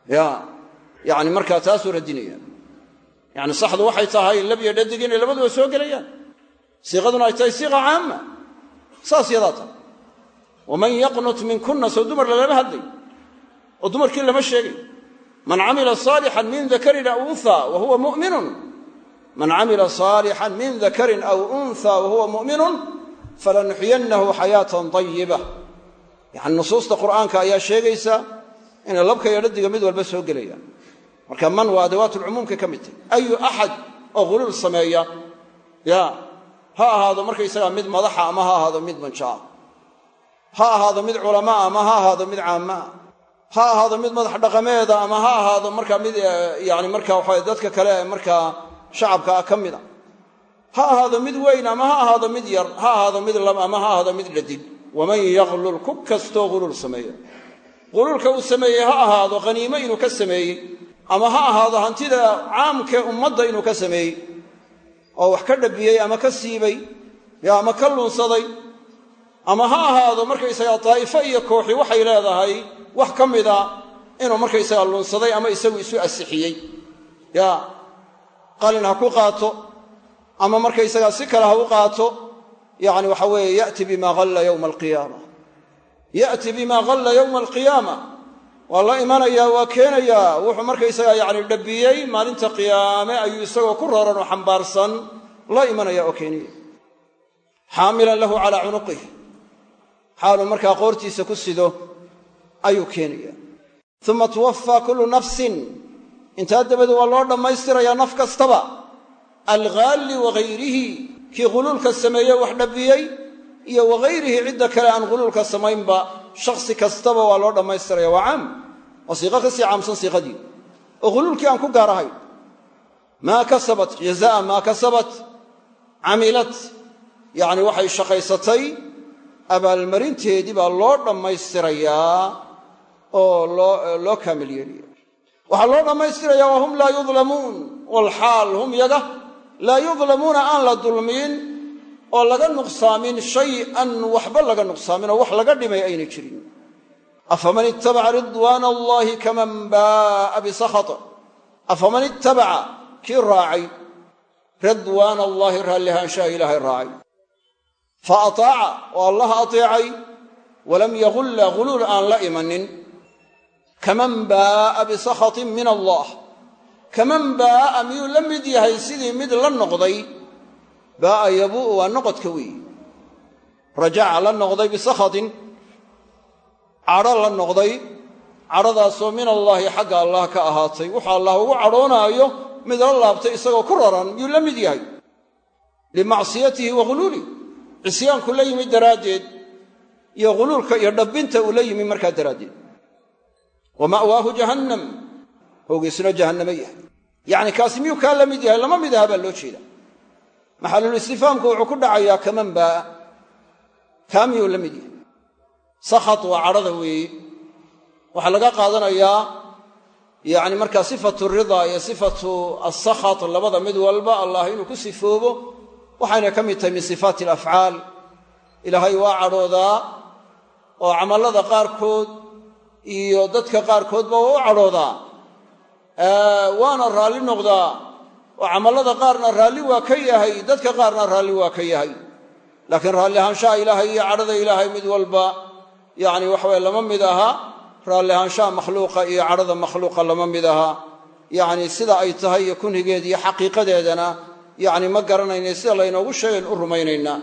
Ya yani markaa taasuu radinaya. Yani saxdu waxay tahay labya dhadig inay labaduba soo gelayaan. Siiqaduna ay tahay siiqa caama saas yadaa tahay waman yaqnut minkunna soo dumar lalama hadlay oo dumarkii lama sheegay man camila saalixan min dakarin aw unha wa huwa mu'minun. Man camila saalixan min dakarin aw unha wa huwa mu'minun falanuxyiyannahu xayaatan dayiba yani nusuusta qur'aanka ayaa sheegaysa inay labka iyo dhadiga mid walba soo gelayaan marka man waa adawaatulcumuumka ka mid tahy ayu axad oo huluul sameeya? Ya ha ahaado markaysagaa mid madaxa ama ha ahaado mid manjaa ha ahaado mid culamaa ama ha ahaado mid caammaa ha ahaado mid madax dhaqameeda ama ha ahaado markaa mid yani marka waxa dadka kale markaa shacabka ah ka mida ha ahaado mid weyn ama ha ahaado mid yar ha ahaado mid lab ama ha ahaado mid dhadig waman yaqlul ku kastoo huluul sameeya huluulka uu sameeyey ha ahaado khaniimo inuu ka sameeyey ama ha ahaado hantida caamkee ummadda inuu ka sameeyey oo wax ka dhabbiyey ama ka siibay ama ka lunsaday ama ha ahaado markaysagaa daa'ifo iyo kooxi waxay leedahay wax ka mida inuu markaysagaa lunsaday ama isagu isu asixiyey. Ya qalin ha ku qaato ama markaysagaa si kale ha u qaato yacni waxa weeye ya'ti bima halla yowma alqiyaama. Ya'ti bima halla yowma alqiyaama. Waa la imanayaa waa keenayaa wuxuu markaysagaa yacni dhabbiyey maalinta qiyaame ayuu isagoo ku roran oo xambaarsan la imanaya oo keenaya. Xaamilan lahu calaa cunuqih xaaluu markaa qoortiisa ku sido ayuu keenaya. Uma tuwafaa kullu nafsin. Intaa dabadeed waa loo dhammaystirayaa naf kastaba. Alghaalli wagayrihi kii huluulka sameeye wax dhabbiyey iyo wagayrihi cidda kale aan huluulka samaynba shakhsi kastaba waa loo dhammaystiraya waa caam. Waa siiqo ka sii caamsan siiqadii. Oo huluulkii aan ku gaar ahayn maa kasabat jazaa maa kasabat camilad yacni waxay shaqaysatay abaalmarinteedii baa loo dhammaystirayaa oo loo kaamil yeeliya waxaa loo dhammaystirayaa wa hum laa yudlamuun walxaal hum yaga laa yudlamuuna aan la dulmiin oo laga nuqsaamin shay-an waxba laga nuqsaamin oo wax laga dhimay ayna jirin. Afaman ittabaca ridwaana allaahi kaman baa'a bisakhat afaman ittabaca kii raacay? Ridwaana allaahi raallihaanshaha ilaahay raacay. Fa ataaca oo allaha ateecay walam yagulla guluul aan la imanin kaman baa'a bisakhatin min allah. Kaman baa'a miyuu la mid yahay sidii mid la noqday? Baa'a yabuu'u waa noqodka weeye rajaca la noqday bisakhatin cadho la noqday. Cadhadaasoo min allaahi xagga allah ka ahaatay. Wuxuu allah ugu cadhoonaayo mid la laabtay isagoo ku raran miyuu la mid yahay? Limacsiyatihi wa huluulih cisyaanku la yimid daraaddeed iyo huluulka iyo dhabbinta uu la yimi markaa daraaddeed wa ma'waahu jahannam hoogiisuna jahannamo yahay yacni kaasi miyuu kaa la mid yahay lama mid aha baa loo jeeda maxalulistifaamku wuxuu ku dhacayaa kaman baa'a kaa miyuu la mid yahay sakhat waa cadhada weeye waxaa laga qaadanayaa yacni markaa sifatu ridaa iyo sifatu asakhat labada mid walba allah inuu ku sifoobo waxayna ka mid tahay min sifaati alafcaal ilaahay waa cadhoodaa oo camallada qaarkood iyo dadka qaarkoodba waa u cadhoodaa. Waana raalli noqdaa oo camallada qaarna raalli waa ka yahay dadka qaarna raalli waa ka yahay. Laakiin raalli ahaanshaha ilaahay iyo cadhada ilaahay mid walba yacni waxaweye lama mid aha. Raalli ahaanshaha makhluuqa iyo cadhada makhluuqa lama mid aha. Yacni sida ay tahay iyo kunhigeeda iyo xaqiiqadeedana yacni ma garanayna sida laynoogu sheegayn u rumaynaynaa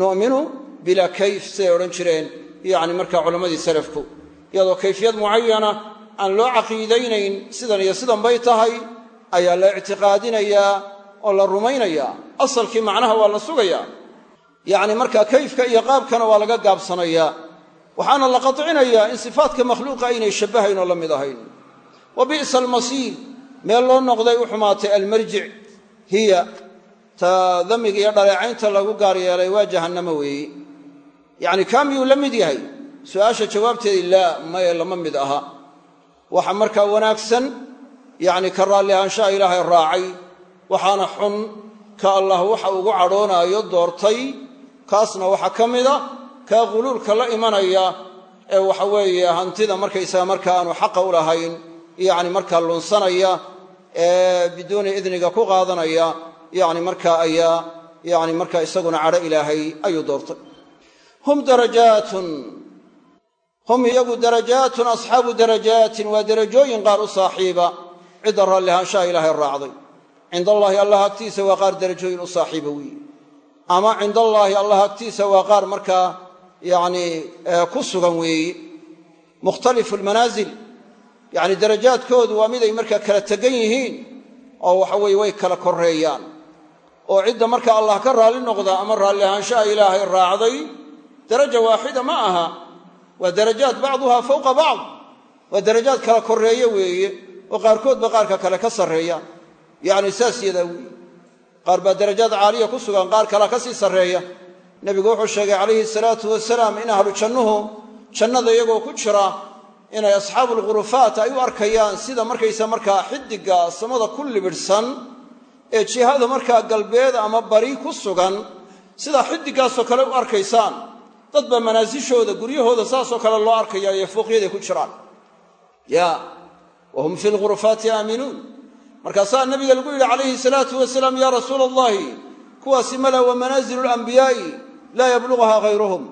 nu'minu bilaa kayf siday odhan jireen. Yacni markaa culammadii salafku iyadoo kayfiyad mucayana aan loo caqiidaynayn sidan iyo sidan bay tahay ayaa la ictiqaadinayaa oo la rumaynayaa asalkii macnaha waa la sugayaa. Yacni markaa kayfka iyo qaabkana waa laga gaabsanayaa waxaana la qadcinayaa in sifaatka makhluuqa aynay shabbahayn oo la mid ahayn. Wa bi'sa almasiir meel loo noqday u xumaatay almarjic. Hiya ta damiga iyo dhaleecaynta lagu gaar yeelay waa jahannamo weeye yacni kaa miyuu la mid yahay su'aasha jawaabteedii laa maye lama mid aha. Waxa markaa wanaagsan yacni ka raalli ahaanshaha ilaahay raacay waxaana xun ka allah waxa ugu cadhoonaayo doortay kaasna waxaa ka mida kaa huluulka la imanaya ee waxa weeye hantida markaysaga marka aanu xaqa u lahayn yacni markaa lunsanaya ee biduuni idniga ku qaadanaya yacni markaa ayaa yacni markaa isaguna cadho ilaahay ayuu doortay. Hum darajaatun hum iyagu darajaatun asxaabu darajaatin waa derajooyin qaar u saaxiiba. Cidda raalli ahaanshaha ilaahay raacday. Cinda allaahi allah agtiisa waa qaar derajooyin u saaxiiba weeye ama cindallaahi allah agtiisa waa qaar markaa yacni ku sugan weeye mukhtalifu lmanaasil yacni darajaadkoodu waa miday markaa kala tegan yihiin oo waxa weeye way kala korreeyaan. Oo cidda marka allah ka raalli noqda ama raalli ahaanshaha ilaahay raacday daraja waaxida ma aha waa darajaad bacduhaa fowqa bacd. Waa darajaad kala korreeye weeye oo qaarkoodba qaarka kale ka sarreeyaan yacni saas yadaa weeye. Qaar baa darajaad caaliya ku sugan qaar kalea ka sii sarreeya. Nebigu wuxuu sheegay calayhi salaatu wasalaam in ahlu jannuhu jannada iyagoo ku jira inay asxaabu lghurufaat ay u arkayaan sida markaysa markaa xidiga samada ku libidhsan ee jihada markaa galbeed ama bari ku sugan sidaa xidigaasoo kale u arkaysaan dad baa manaasishooda guryahooda saasoo kale loo arkaya ee fooqyaday ku jiraan. Ya wa hum fi lghurufaati aaminuun markaasaa nabiga lagu yidhi calayhi salaatu wasalaam yaa rasuula allahi kuwaasi mala wa manaazilu lambiyaa'i laa yabluguhaa hayruhum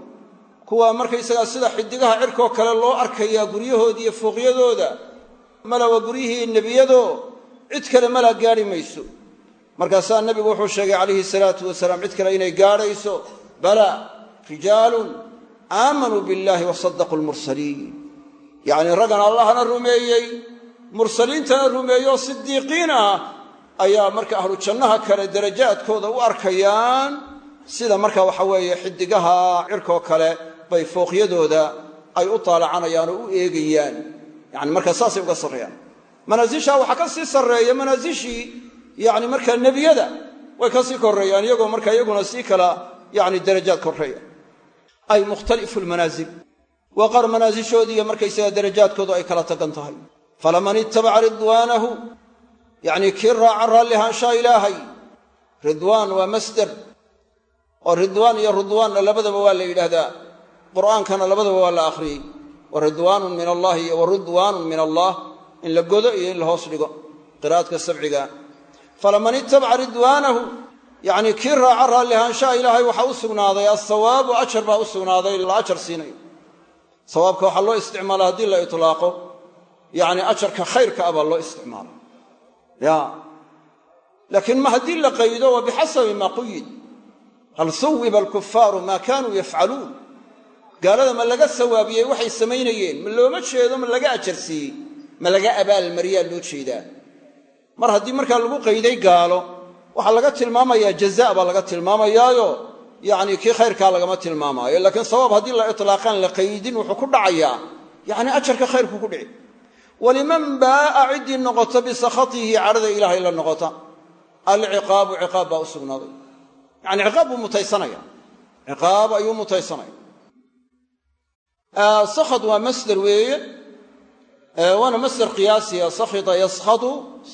kuwa markaysagaa sida xidigaha cirkoo kale loo arkayaa guryahoodi iyo fooqyadooda mala waa guryihii nebiyado cid kale malaa gaadhi mayso. Markaasaa nebigu wuxuu sheegay calayhi salaatu wasalaam cid kale inay gaadhayso bala rijaalun aamanuu billahi wa sadaquu lmursaliin yacnii raggan allahna rumeeyey mursaliintana rumeeyoo sidiiqiin ah ayaa marka ahlu jannaha kale darajaadkooda u arkayaan. Sida marka waxa weeye xidigaha cirkoo kale bay fooqyadooda ay u taalacanayaan oo u eegayaan. Yani markaa saasay uga sarreeyaan manaasishaa waxaa ka sii sarreeya manaasishii yani markaa nebiyada way ka sii korreeyaan iyagoo ay mukhtalifu lmanaasil waa qaar manaasishoodiiyo markaysaga darajaadkoodu ay kala tagan tahay. Falaman ittabaca ridwaanahu yacnii kii raaca raallihaanshaa ilaahay ridwaan waa masder oo ridwaan iyo ridwaanna labadaba waa la yidhaahdaa qur'aankana labadaba waa la akhriyey. Wa ridwaanun min allahi iyo wa ridwaanun min allah in la godo iyo in la hoos dhigo qiraa'adka yacnii kii raaca raallihaanshaha ilaahay waxaa u sugnaaday assawaabu ajar baa u sugnaaday la ajar siinayo sawaabka waxaa loo isticmaala haddii la itlaaqo. Yacni ajarka khayrka ah baa loo isticmaala ya laakiin ma haddii la qaydo waa bixasabi maa quyid. Hal suwiba alkufaaru maa kaanuu yafcaluun. Gaalada ma laga sawaabiyey waxay samaynayeen. Ma looma jeedo ma laga ajarsiiyey ma laga abaalmariyaa loo jeedaa. Mar haddii markaa lagu qayday gaalo waxaa laga tilmaamayaa jaza baa laga tilmaamayaayo yacni kii khayrkaa lagama tilmaamaayo. Laakiin sawaab haddii la itlaaqaan la qaydin wuxuu ku dhacayaa yacni ajarka khayrku ku dhici. Waliman baa'a ciddii noqoto bisakhatihi cadhada ilaahay la noqota. Alciqaabu ciqaab baa u sugnaaday. Yacni ciqaab buu mutaysanaya ciqaab ayuu mutaysanaya sakhad waa masder weeye. Waana masder qiyaasiya sakhita yaskhatu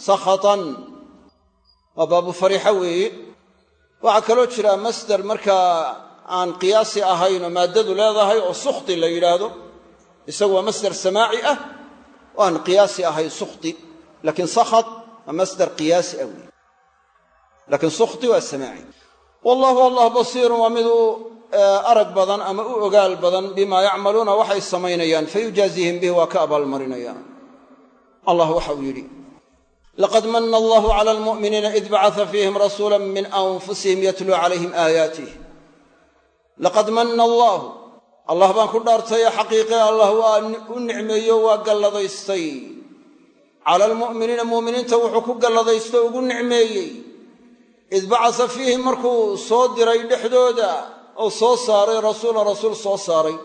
sakhatan waa baabu fariixa weeye. Waxaa kaloo jira masder markaa aan qiyaasi ahayn oo maaddadu leedahay oo sukhti la yidhaahdo. Isagu waa masder samaaci ah oo aan qiyaasi ahayn sukhti. Laakiin sakhat waa masder qiyaasi ah weeye. Laakiin sukhti waa samaaci. Wallahu allah basiirun waa mid u arag badan ama u ogaal badan bimaa yacmaluuna waxay samaynayaan fayujaaziihim bihi waa ka abaalmarinaya allah waxa yidhi laqad mana allahu cala almu'miniina id bacata fiihim rasuula min anfusihim yatluu calayhim aayaatih laqad manna allaahu allah baan ku dhaartaye xaqiiqe allah waa u nicmeeyo waa galladaystay cala almu'miniina mu'miniinta wuxuu ku galladaysto ugu nicmeeyey id bacasa fiihim markuu soo diray dhexdooda oo soo saaray rasuulan rasuul soo saaray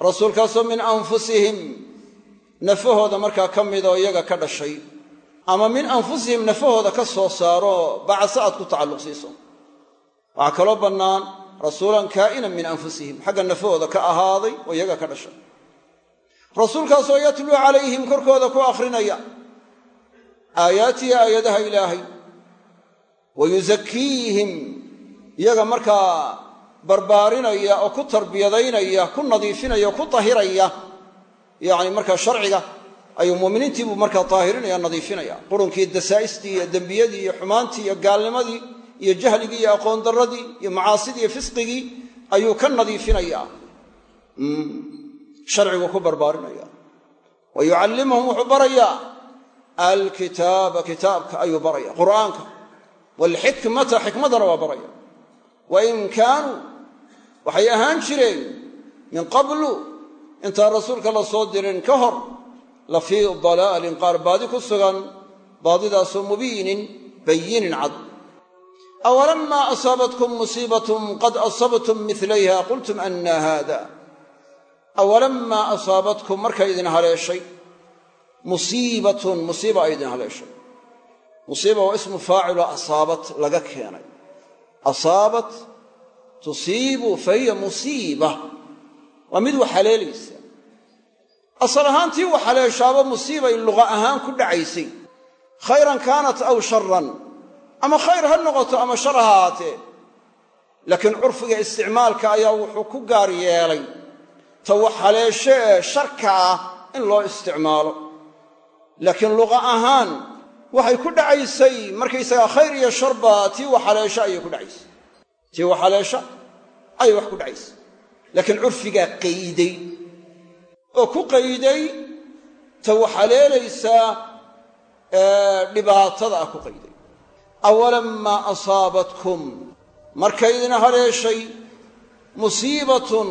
rasuulkaasoo min anfusihim nafahooda markaa ka mid oo iyaga ka dhashay ama min anfusihim nafahooda ka soo saaro bacase aad ku tacalluq siiso. Waxaa kaloo bannaan rasuulan kaa'inan min anfusihim xagga nafahooda ka ahaaday oo iyaga ka dhashay. Rasuulkaasoo yatluu calayhim korkooda ku akhrinaya aayaatihi aayadaha ilaahay. Wa yusakiihim iyaga markaa barbaarinaya oo ku tarbiyadaynaya ku nadiifinaya oo ku tahiraya yacni markaa sharciga ayuu muuminiintii buu markaa taahirinaya nadiifinaya qurunkii dasaa'istii iyo dembiyadii iyo xumaantii iyo gaalnimadii iyo jahligii iyo aqoon darradii iyo macaasidii iyo fisqigii ayuu ka nadiifinayaa. Sharcigu ku barbaarinaya. Wa yucallimuhum wuxuu barayaa. Alkitaaba kitaabka ayuu baraya qur'aanka. Waalxikmata xikmadana waa baraya. Wa in kaanuu waxay ahaan jireen min qablu intaan rasuulka la soo dirin ka hor la fii dalaalin qaar baadi ku sugan baadidaasoo mubiinin bayinin cad. Awalammaa asaabatkum musiibatun qad asabtum milayha qultum anna haada. Awalammaa asaabatkum markay idin haleeshay. Musiibatun musiiba ay idin haleeshay. Musiiba waa ismu faaciloo asaabat laga keenay. Asaabat tusiibu fa hiya musiiba. Waa mid wax haleelaysa asal ahaantii wax haleeshaaba musiibay luqa ahaan ku dhacaysay. Khayran kaanat aw sharan ama khayr ha noqoto ama shar ha ahaatee. Laakiin curfiga isticmaalka ayaa wuxuu ku gaar yeelay. Ta wax haleesho ee sharka ah in loo isticmaalo. Laakiin luqa ahaan waxay ku dhacaysay markaysagaa khayr iyo sharba tii wax haleesho ayay ku dhacaysay. Tii wax haleesho ayay wax ku dhacaysay. Laakiin curfigaa qayday oo ku qayday ta wax haleelaysaa dhibaatada ah ku qayday. Awalammaa asaabatkum markaydina haleeshay musiibatun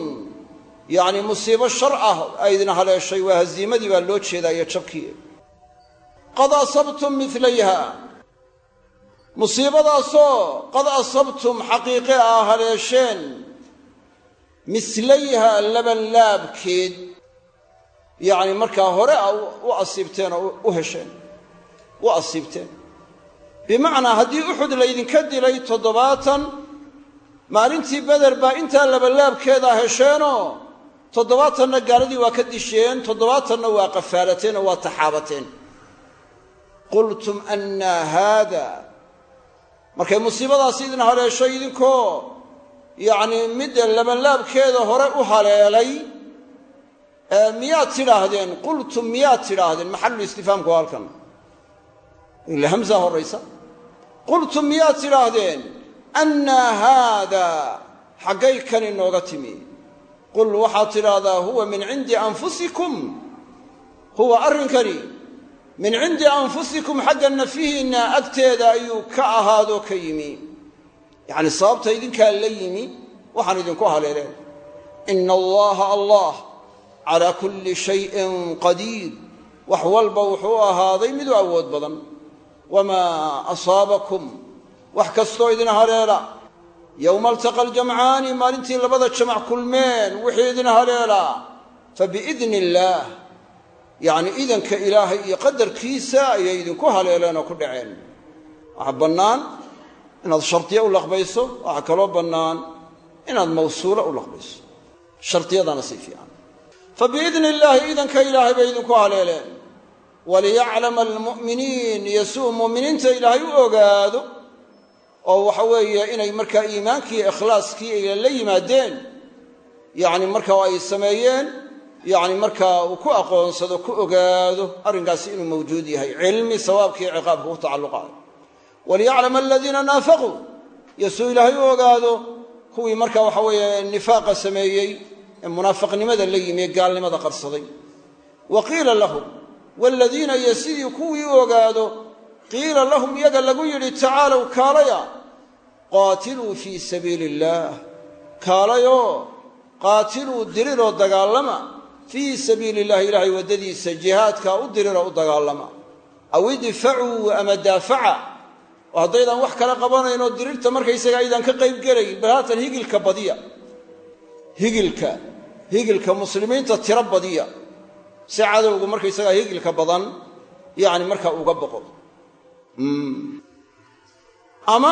yacni musiibo shar ah aydina haleeshay waa haziimadii baa loo jeedaa iyo jabkii. Qad asabtum milayha musiibadaasoo qad asabtum xaqiiqe aa haleesheen mislayha labanlaabkeed yacni markaa hore a u asiibteen oo u hesheen. U asiibteen. Bimacnaa haddii uxud laydinka dilay toddobaatan maalintii beder baa intaa labanlaabkeedaa hesheenoo toddobaatanna gaaladii waa ka disheen toddobaatanna waa qafaalateen oo waa taxaabateen. Qultum annaa haada. Markay musiibadaasi idin haleesho idinkoo yacnii midda labanlaabkeeda hore u haleelay miyaad tidhaahdeen? Qultum miyaad tidhaahdeen? Maxalul istifaamku halkan. Ila hamsaa horraysa qultum miyaad tidhaahdeen? Annaa haada xaggay kan inooga timi. Qul waxaad tidhaahdaa huwa min cindi anfusikum. Huwa arrinkani min cindi anfusikum xagga nafihiinna agteeda ayuu ka ahaadoo ka yimi. Yacni sababta idinkaa la yimi waxaan idinku haleeleen ina allaha allah calaa kulli shayin qadiir. Wax walba wuxuu ahaaday miduu awood badan. Wamaa asaabakum? Wax kastoo idin haleela yowma altaqa aljamcaani maalintii labada jamac kulmeen wixii idin haleelaa fabiidni illaah yacni idanka ilaahay iyo qadarkiisa ayay idinku haleeleen oo ku dhaceen. Waxaa bannaan inaad shardiye u laqbayso waxaa kaloo bannaan inaad mawsuulo u laqbayso. Shardiyadana si fiican fabiidni illaahi idanka ilaahay bay idinku haleeleen. Waliyaclama almu'miniin iyo si uu mu'miniinta ilaahay u ogaado oo waxa weeye inay markaa iimaankii ikhlaaskii ay la yimaadeen yacni markaa ay sameeyeen yacni markaa uu ku aqoonsado ku ogaado arrinkaasi inuu mawjuud yahay. Cilmi sawaabkii ciqaabka ku tacalluqaay waliyaclama aladiina naafaquu iyo suu u ogaado kuwii marka waxa weeye nifaaqa sameeyey ee munaafiqnimada la yimi gaalnimada qarsaday. Wa qiila lahum waaladiina iyo sidii kuwii u ogaado qiila lahum iyaga lagu yidhi tacaalow kaalaya qaatiluu fii sabiili illaah kaalayoo qaatiluu diriroo dagaallama fii sabiili illahi ilaahay waddadiisa jihaadkaa u diriroo u dagaallama aw idfacuu ama daafaca oo haddaydaan wax kala qabanaynoo dirirta markaysaga aydaan ka qaybgelayn bal haatan higilka badiya. Higilka higilka muslimiinta tiro badiya. Si cadowgu markaysagaa higilka badan yacni markaa uga boqo. Ama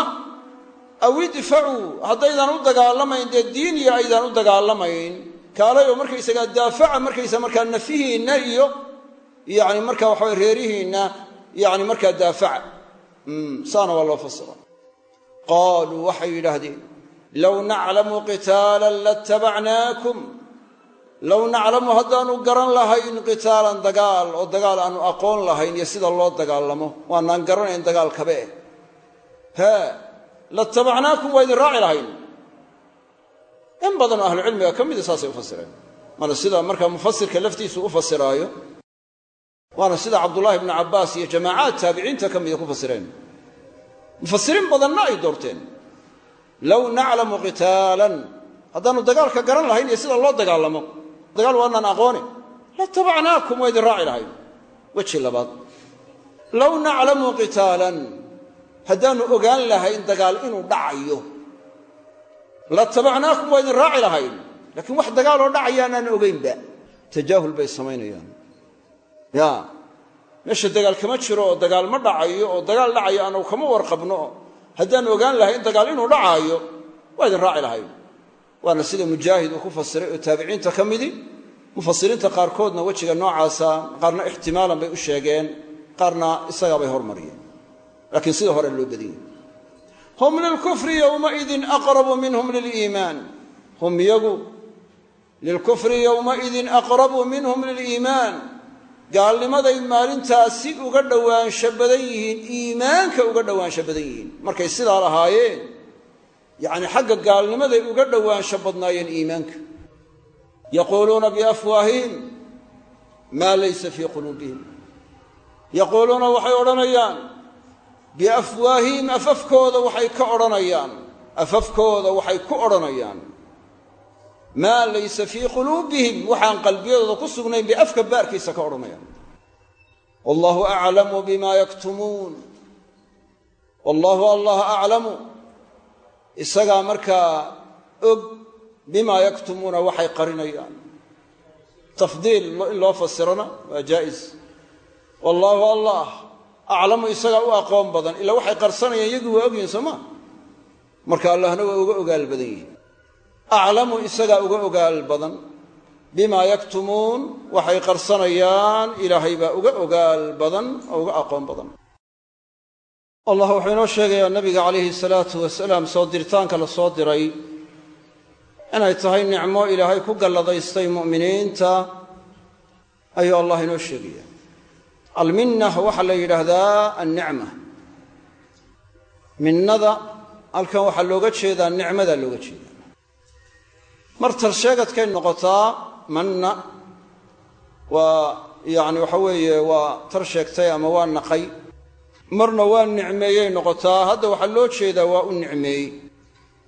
aw idfacuu haddaydaan u dagaalamayn dee diiniya aydaan u dagaalamayn kaalayoo markaysagaa daafaca markaysa markaa nafihiinna iyo yacni markaa waxaway reerihiinna yacni markaa daafaca. Saana waa loo fasira. Qaaluu waxay yidhaahdeen low naclamu qitaalan latabacnaakum low naclamu haddaanu garan lahayn qitaalan dagaal oo dagaal aanu aqoon lahayn iyo sida loo dagaalamo waanaan garanayn dagaalkabe hee latabacnaakum waa idin raaci lahayn. In badanoo ahlucilmiga ka mida saasay u fasireen. Mana sida markaa mufasirka laftiisu u fasiraayo waana sida cabdullaahi bnu cabbaas iyo jamaacaad taabiciinta ka mida ku fasireen mufasiriin badanna ay doorteen low naclamu qitaalan haddaanu dagaalka garan lahayn iyo sida loo dagaalamo dagaal waanaan aqoone latabacnaakum waa idin raaci lahayn weji labaad. Low naclamu qitaalan haddaannu ogaan lahayn dagaal inuu dhacayo latabacnaakum waa idin raaci lahayn. Laakiin wax dagaaloo dhacayaanaan ogaynba tajaahul bay samaynayaan. Ya meesha dagaal kama jiro oo dagaal ma dhacayo oo dagaal dhacayo anagu kama warqabno. Haddaan ogaan lahayn dagaal inuu dhacaayo waa idin raaci lahayn waana sida mujaahid uu ku fasiray oo taabiciinta ka midi. Mufasiriinta qaarkoodna wejiga noocaasa qaarna ixtimaalan bay u sheegeen qaarna isagaabay hormariyeen. Laakiin sida hore loo badiyey. Hum lilkufri yowmaidin aqrabu minhum liliimaan hum yagu lilkufri yowmaidin aqrabu minhum liliimaan gaalnimaday maalintaas si uga dhowaansho badan yihiin iimaanka uga dhowaansho badan yihiin. Markay sidaa lahaayeen yacni xagga gaalnimaday uga dhowaansho badnaayeen iimaanka. Yaquuluuna biafwaahihim maa laysa fii quluubihim. Yaquuluuna waxay odhanayaan biafwaahihim afafkooda waxay ka odhanayaan afafkooda waxay ku odhanayaan. Maa laysa fii quluubihim waxaan qalbiyadooda ku sugnayn bay afka baarkiisa ka odhanayaan. Wallahu aclamu bima yaktumuun. Wallaahu allah aclamu isagaa markaa og bimaa yaktumuuna waxay qarinayaan. Tafdiil in loo fasirana waa jaa'is. Wallaahu allah aclamu isagaa u aqoon badan. Ilaa waxay qarsanayaan iyagii waa ogyihiin soo ma? Marka allahna waa uga ogaal badan yihiin aclamu isagaa uga ogaal badan. Bimaa yaktumuun waxay qarsanayaan ilaahay baa uga ogaal badan oo uga aqoon badan allah wuxuu inoo sheegayaa nabiga calayhi salaatu wasalaam soo diritaanka la soo diray inay tahay nicmo ilaahay ku galladaystay mu'miniinta ayuu allah inoo sheegaya alminna waxaa la yidhaahdaa annicma. Minnada halkan waxaa looga jeedaa nicmadaa looga jeedaa. Mar tarsheegadkay noqotaa manna waa yacni waxa weeye waa tar sheegtay ama waa naqay marna waa nicmeeyey noqotaa hadda waxaa loo jeedaa waa u nicmeeyey.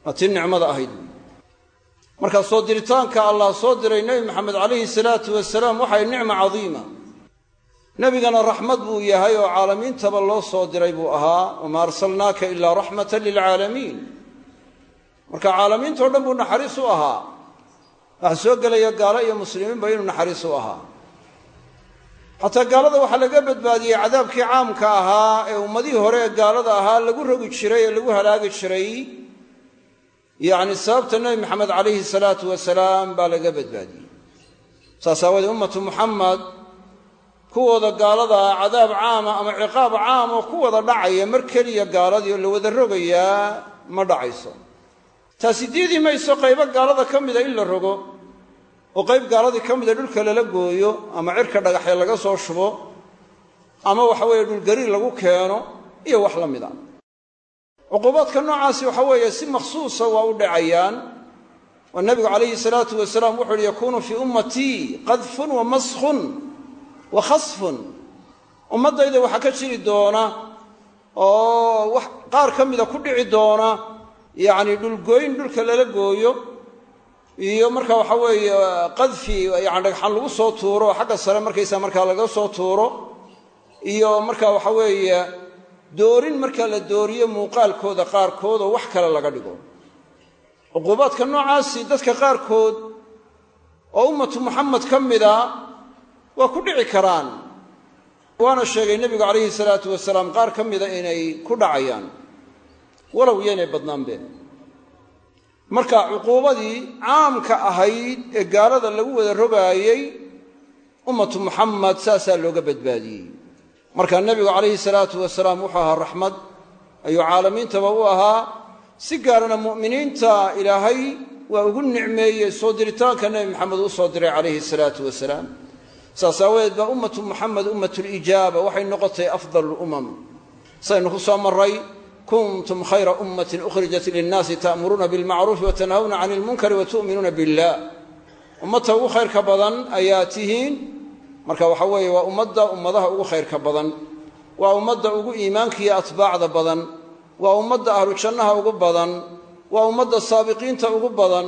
Waa tii nicmada ahayd. Markaa soo diritaanka allah soo diray nebi maxamed calayhi salaatu wasalaam waxay nicma cadiima. Nebigana raxmad buu yahay oo caalamiintaba loo soo diray buu ahaa wamaa arsalnaaka ilaa raxmatan lilcaalamiin marka caalamiintao dhan buu naxariis u ahaa. Waxaa soo gelaya gaalo iyo muslimiinba inuu naxariis u ahaa xataa gaalada waxaa laga badbaadiyey cadaabkii caamka ahaa ee ummadihii hore ee gaalada ahaa lagu rogi jiray ee lagu halaagi jiray. Yacni sababta nebi maxamed calayhi salaatu wasalaam baa laga badbaadiyey. Saas aawadee ummatu muxamed kuwooda gaaladaa cadaab caama ama ciqaab caam oo ku wada dhacaya mar keliya gaaladii oo la wada rogayaa ma dhacayso. Taasi diidi mayso qaybo gaalada ka mida in la rogo oo qayb gaaladii ka mida dhulka lala gooyo ama cirka dhagaxya laga soo shubo ama waxa weeye dhulgariir lagu keeno iyo wax la mid a cuquubaadka noocaasi waxa weeye si makhsuusa waa u dhacayaan. Oo nebigu calayhi salaatu wasalaam wuxu uhi yakuunu fii ummatii qadfun wa maskhun wa khasfun. Ummaddayda waxaa ka jiri doona oo qaar ka mida ku dhici doona yacni dhulgooyn dhulka lala gooyo iyo marka waxa weeye qadfi yani dhagxan lagu soo tuuro xagga sare markaysa markaa laga soo tuuro. Iyo marka waxa weeye doorin marka la dooriyo muuqaalkooda qaarkood oo wax kale laga dhigo. Cuquubaadka noocaasi dadka qaarkood oo ummatu muxamed ka mida waa ku dhici karaan. Waana sheegay nebigu calayhi salaatu wasalaam qaar ka mida inay ku dhacayaan. Walow yaynay badnaanbeen marka cuquubadii caamka ahayd ee gaalada lagu wada rogaayey ummatu muxamed saasaa looga badbaadiyey. Marka nebigu calayhi salaatu wasalaam wuxuu ahaa raxmad ayuu caalamiintaba u ahaa si gaarana mu'miniinta ilaahay waa ugu nicmeeyey soo diritaanka nebi maxamed uu soo diray calayhi salaatu wasalaam. Saas aawadeed baa ummatu muxamed ummatulijaaba waxay noqotay afdal lumam saynu ku soo maray kuntum khayra ummatin ukhrijat linnaasi ta'muruuna bilmacruufi wa tanhawna cani ilmunkari wa tu'minuuna billah ummadta ugu khayrka badan ayaa tihiin marka waxa weeye waa ummadda ummadaha ugu khayrka badan waa ummadda ugu iimaankiiyo atbaacda badan waa ummadda ahlu jannaha ugu badan waa ummadda saabiqiinta ugu badan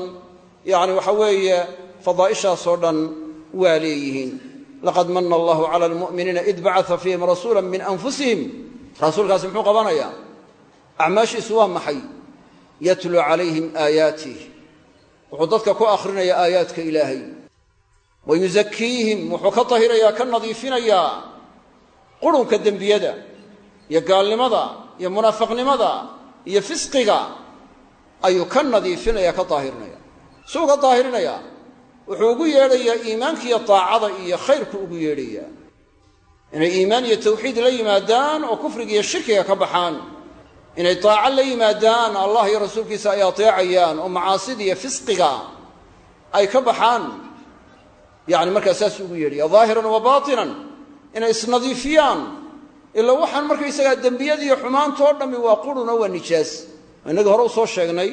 yacni waxa weeye fadaa'ishaasoo dhan waa leeyihiin laqad mana allahu cala almu'miniina id bacata fiihim rasuula min anfusihim rasuulkaasi muxuu qabanayaa acmaashiisu waa maxay? Yatluu calayhim aayaatih wuxuu dadka ku akhrinayaa aayaadka ilaahay. Wa yusakiihim wuxuu ka tahirayaa ka nadiifinayaa qurunka dembiyada iyo gaalnimada iyo munaafiqnimada iyo fisqiga ayuu ka nadiifinaya ka daahirinaya suu ka daahirinayaa wuxuu ugu yeedhayaa iimaankiiyo daacada iyo khayrku ugu yeedhayaa. Inay iimaan iyo tawxiid la yimaadaan oo kufriga iyo shirkiga ka baxaan inay daaco la yimaadaan allah iyo rasuulkiisa ay ateecayaan oo macaasida iyo fisqiga ay ka baxaan. Yani markaa saas ugu yeedhaya daahiran wa baatinan inay isnadiifiyaan ilaa waxaan markaysagaa dembiyadiiyo xumaantoo dhammi waa qurun oo waa nijaas. Innagii hore u soo sheegnay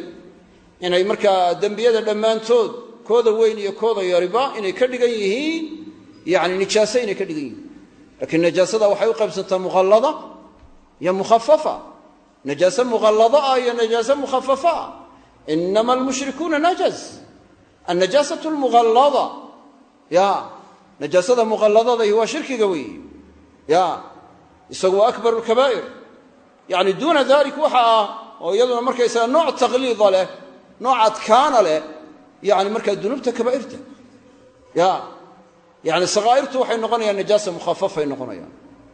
inay markaa dembiyada dhammaantood kooda weyn iyo kooda yariba inay ka dhigan yihiin yani nijaaso inay ka dhigan yihiin. Laakiin najaasada waxay u qaybsantaa muqallada iyo mukhafafa najaase muqallada ah iyo najaase mukhafafa ah inama almushrikuuna najas annajaasatu lmuqallada ya najaasada muqalladadahi waa shirkiga weeye ya isagu waa akbar lkabaa'ir yani duuna dalik waxa ah oo iyaduna markaysaga nooc taqliida leh nooc adkaana leh yani markaa dunuubta kabaa'irta ya yani sakaa'irtu waxay noqonayaan najaasa mukhafafay noqonayaan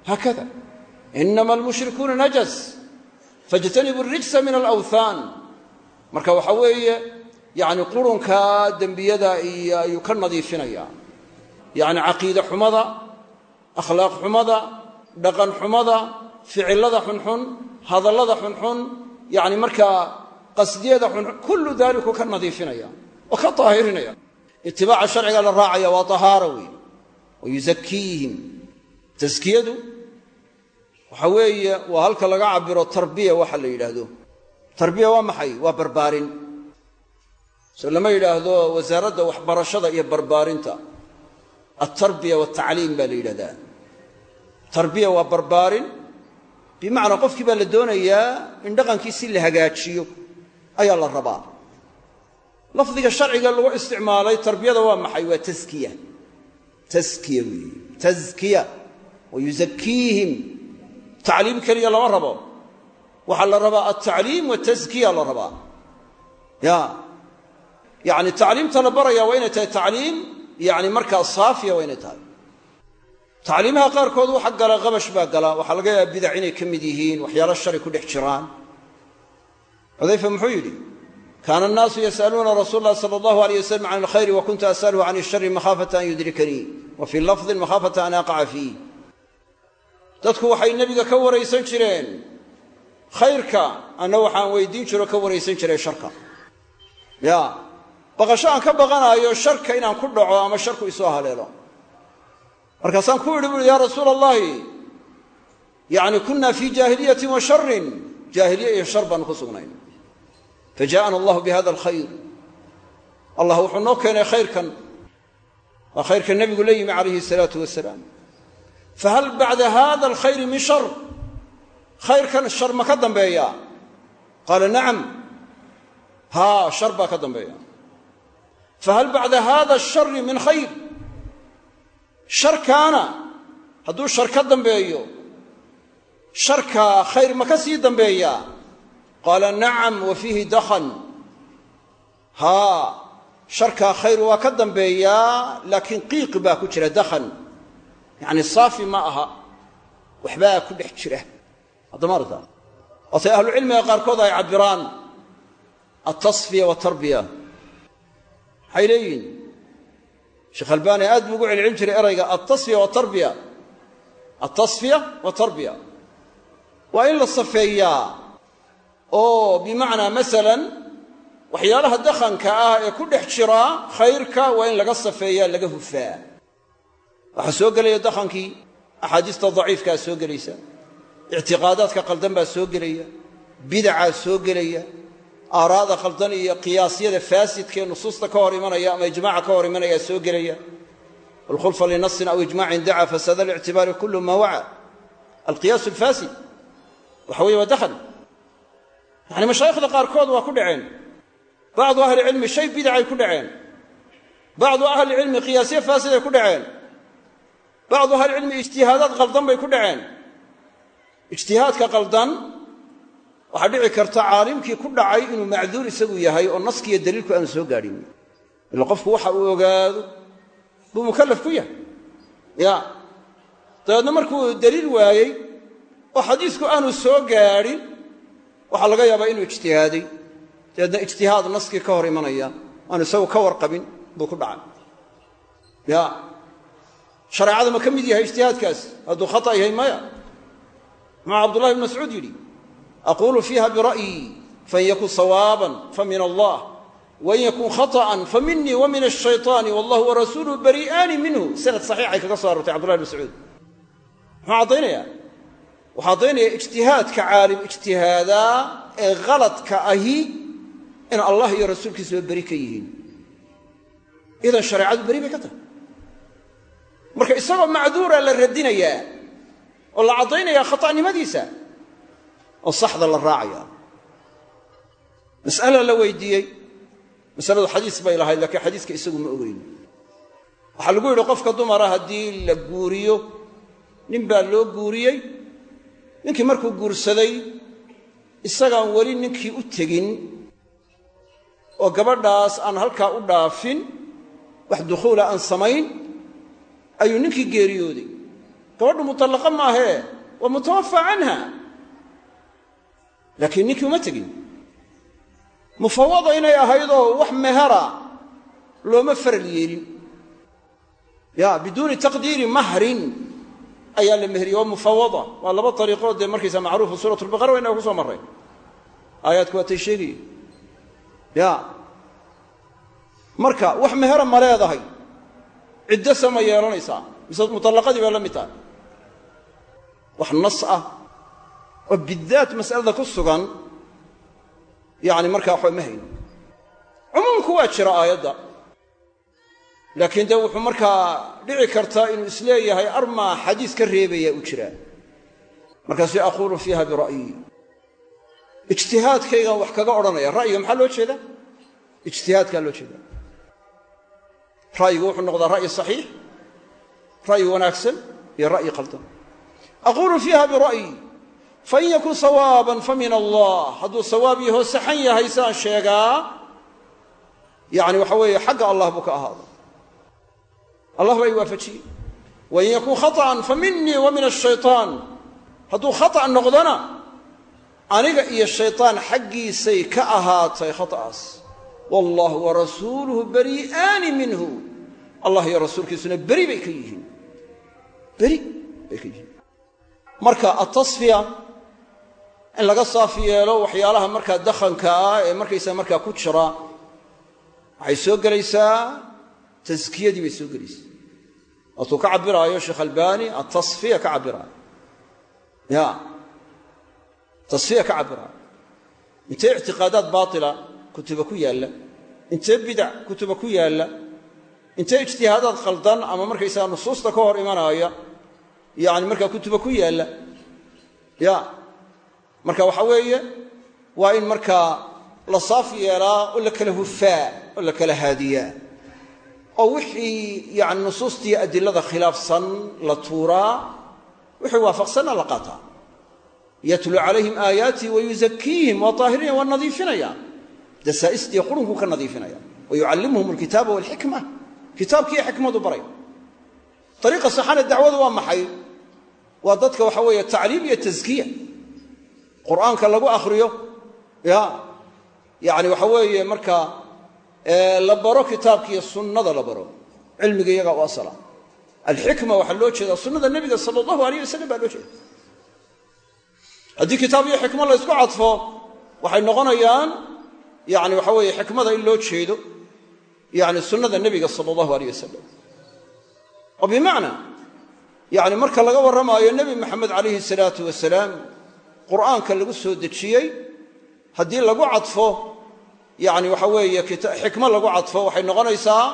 haakada inama almushrikuuna najas fajtanibu rijsa min alawthaan marka waxa weeye yani qurunkaa dembiyada iyo ayuu ka nadiifinayaa yani caqiide xumada akhlaaq xumada dhaqan xumada ficilada xunxun hadallada xunxun yani markaa qasdiyada xunxun kullu daliku ka nadiifinaya oo ka daahirinaya itibaaca sharciga la raacaya waa tahaara weeye wa yuzakiihim taskiyadu waxa weeye waa halka laga cabiro tarbiya waxa la yidhaahdo. Tarbiya waa maxay? Waa barbaarin. So lama yidhaahdo wasaaradda waxbarashada iyo barbaarinta. Altarbiya waltacliim baa la yidhahdaa. Tarbiya waa barbaarin. Bimacnaa qofkii baa la doonayaa in dhaqankiisi la hagaajiyo. Ayaa la rabaa. Lafdiga sharciga lagu isticmaalay tarbiyada waa maxay? Waa taskiya taskiya weeye. Taskiya tacliim keliya lama rabo. Waxaa la rabaa altacliim wataskiya la rabaa. Ya yani tacliimta la baraya waa inay tahay tacliim yani markaa saafiya waa inay tahay. Tacliimaha qaarkood waxa gala qabash baa gala. Waxaa laga yaaba bidac inay ka mid yihiin waxyaalo shari ku dhex jiraan. Xudayfa muxuu yidhi kaana annaasu yas'aluuna rasuul lahi sala allahu alayh wasalam can alkhayri wa kuntu as'aluhu can ishari makhaafata an yudrikanii wa fii lafdin makhaafata an aqaca fiih dadku waxay nebiga ka waraysan jireen. Khayrka anna waxaan weydiin jiro ka waraysan jiray sharka. Ya baqasho aan ka baqanaayo sharka inaan ku dhaco ama sharku isoo haleelo. Markaasaan ku idhi buui yaa rasuula allahi yani kunna fii jaahiliyatin wa sharin jaahiliye iyo shar baanu ku sugnayn. Fajaa'ana allahu bi hada alkhayr. Allah wuxuu noo keenay khayrkan. Waa khayrka nebigu la yimi calayhi salaatu wasalaam fahal bacda hada alkhayri min shar khayrkan shar ma ka dambeeya qaala nacam haa shar baa ka dambeeya fahal bacda hada ashari min khayr sharkaana hadduu shar ka dambeeyo sharkaa khayr ma ka sii dambeeyaa qaala nacam wa fiihi dakhan haa sharkaa khayr waa ka dambeeyaa laakiin qiiqi baa ku jira dakhan yacni saafi ma aha waxbaa ku dhex jira. Haddama arta waatay ahlucilmiga qaarkood ay cabbiraan altasfiya waatarbiya maxay leeyihiin sheekh albaani aad buu ugu celcelin jiray erayga altasfiya waatarbiya altasfiya waatarbiya waa in la safeeyaa oo bimacnaa masalan waxyaalaha dakhanka ah ee ku dhex jira khayrka waa in laga safeeyaa laga hufaa waxaa soo gelaya dakhankii axaadiista daciifkaa soo gelaysa ictiqaadaadka qaldan baa soo gelaya bidacaa soo gelaya aaraada qaldan iyo qiyaasyada faasidkaee nusuusta ka hor imanaya ama ijmaaca ka hor imanaya soo gelaya. Alkhulfa linasin aw ijmacin daca fasada alictibaari kullu maa waca. Alqiyaas alfaasid waxa weye waa dakhan yani mashaayikhda qaarkood waa ku dhaceen. Bacdu ahlicilmi shay bidacay ku dhaceen. Bacdu ahlicilmi qiyaasyo faasiday ku dhaceen bacdu ahlicilmi ijtihaadaad qaldan bay ku dhaceen. Ijtihaadka qaldan waxaa dhici karta caalimkii ku dhacay inuu macduur isagu yahay oo naskiiyo daliilku aanu soo gaadhin. Ila qofku waxa uu ogaado buu mukallaf ku yahay. Ya. Dabeedna markuu daliil waayey oo xadiisku aanu soo gaadhin waxaa laga yaabaa inuu ijtihaaday. Dabeedna ijtihaad naskii ka hor imanaya aanu isagu ka warqabin buu ku dhacay shareecada ma ka mid yahay ijtihaadkaasi hadduu khata yahay maya. Muxuu cabdullahi bn mascuud yidhi aquulu fiiha bira'yi fain yakun sawaaban fa min allah. Wain yakun khaطa'an fa minii wa min ashayطaani wallahu warasuuluhu bari'aani minhu. Sanad saxiixay kaga soo arortay cabdullahi bn mascuud. Muxuu caddaynaya wuxuu caddaynaya ijtihaadka caalim ijtihaadaa ee haladka ahi in allah iyo rasuulkiis ba beri ka yihiin. Idan shareecadu beri bay ka tahay marka isagoo macduura la radinayaa oo la caddaynaya khata'nimadiisa oo saxda la raacaya. Mas'ala la weydiiyey masaladu xadiis bay lahayd laakiin xadiiska isagu ma ogeyn. Waxaa lagu yidhi qofka dumara haddii la guuriyo nin baa loo guuriyey ninkii markuu guursaday isagaan weli ninkii u tegin oo gabadhaas aan halkaa u dhaafin wax dukhuula aan samayn ayuu ninkii geeriyooday. Gabadhu mutallaqa maahee waa mutawafa canha. Laakiin ninkii uma tegin. Mufawada inay ahaydoo wax mehera looma faral yeelin. Ya biduuni taqdiiri mahrin ayaa la meheriyey waa mufawada. Waa laba ariiqood dee markaysa macruufu suurat lbaqara waynaga ku soo marray aayaadku waatay sheegaya ya marka wax mehera ma leedahay ciddo sama yeelanaysaa. Mise mutallaqadii bay la mid tahay. Wax nas ah oo bidaat mas'alada ku sugan yani markaa waxba ma hayno cumuumku waa jira aayadda. Laakiin dee wuxuu markaa dhici kartaa inuu is leeyahay armaa xadiis ka reebaya u jiraa markaasuu aquulu fiiha bira'yi ijtihaadkaygan wax kaga odhanaya ra'yiga maxaa loo jeedaa? Ijtihaadkaa loo jeedaa ra'yigu wuxuu noqdaa ra'yi saxiix ra'yi wanaagsan iyo ra'yi qaldan aquulu fiiha bira'yi fain yakun sawaaban fa min allah hadduu sawaab yaho saxan yahay saan sheegaa yani waxa weeye xagga allah buu ka ahaada allah baa i waafajiyey wain yakun khaطأan fa minii wa min ashayطaan hadduu khaطأ noqdona aniga iyo shayطaan xaggiisay ka ahaatay khaطأaas wallahu warasuuluhu bari'aani minhu allah iyo rasuulkiisuna beri bay ka yihiin beri bay ka yihiin marka atasfiya in laga saafi yeelo waxyaalaha markaa dakhanka ah ee markaysaa markaa ku jira waxay soo gelaysaa taskiyadii bay soo gelaysaa waatuu ka cabiraayo sheekh albani atasfiya ka cabiraayo kutuba ku yaalla intee bidac kutuba ku yaalla intee ijtihaadaad khaldan ama markaysaga nusuusta ka hor imanaaya yani markaa kutuba ku yaalla ya marka waxa weeye waa in markaa la saaf yeelaa oo la kala hufaa oo la kala haadiyaa oo wixii yani nusuustii adilada khilaafsan la tuuraa wixii waafaqsanna la qaataa. Yatlu calayhim aayaatii wa yuzakiihim waa taahirina waa nadiifinaya dasaa'istiiyo qurunku ka nadiifinaya. Wa yucallimuhum alkitaaba walxikma. Kitaabkiiyo xikmadu baray. Ariiqa saxane dacwadu waa maxay? Waa dadka waxa weeye tacliim iyo taskiya qur'aanka lagu akhriyo ya yani waxa weeye markaa la baro kitaabka iyo sunnada la baro. Cilmiga iyagaa u asala. Alxikma waxaa loo jeedaa sunnada nebiga sala allahu alayh wasalam baa loo jeeda haddii kitaab iyo xikmo la ysku cadfo waxay noqonayaan yani waxa weeye xikmada in loo jeedo yani sunnada nebiga sala allahu alayh wasalam oo bimacnaa yani marka laga warramaayo nebi maxamed calayhi salaatu wasalaam qur'aanka lagu soo dejiyey haddii lagu cadfo yani waxa weeye xikmo lagu cadfo waxay noqonaysaa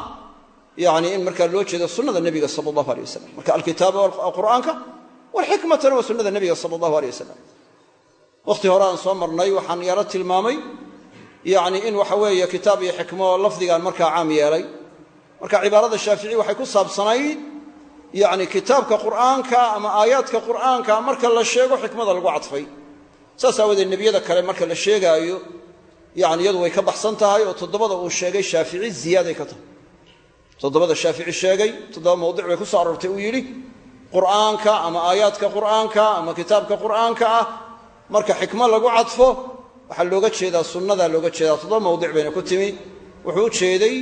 yani in markaa loo jeedo sunnada nebiga sala allahu alay wasalam marka alkitaaba qur'aanka walxikmatana waa sunnada nebiga sala allahu alay wasalam wakhti hore aan soo marnay waxaan yaro tilmaamay yani in waxa weeye kitaab iyo xikmo lafdigan markaa caam yeelay. Marka cibaarada shaafici waxay ku saabsanayd yani kitaabka qur'aanka ama aayaadka qur'aanka marka la sheego xikmada lagu cadfay. Saas aawadeed nebiyada kale marka la sheegaayo yani iyadu way ka baxsan tahay oo toddobada uu sheegay shaafici ziyaaday ka tahay. Toddobada shaafici sheegay toddoba mawdic bay ku soo aroortay uu yidhi qur'aanka ama aayaadka qur'aanka ama kitaabka qur'aanka ah marka xikmo lagu cadfo waxaa looga jeedaa sunnadaa looga jeedaa toddoba mawdic bayna ku timi. Wuxuu u jeeday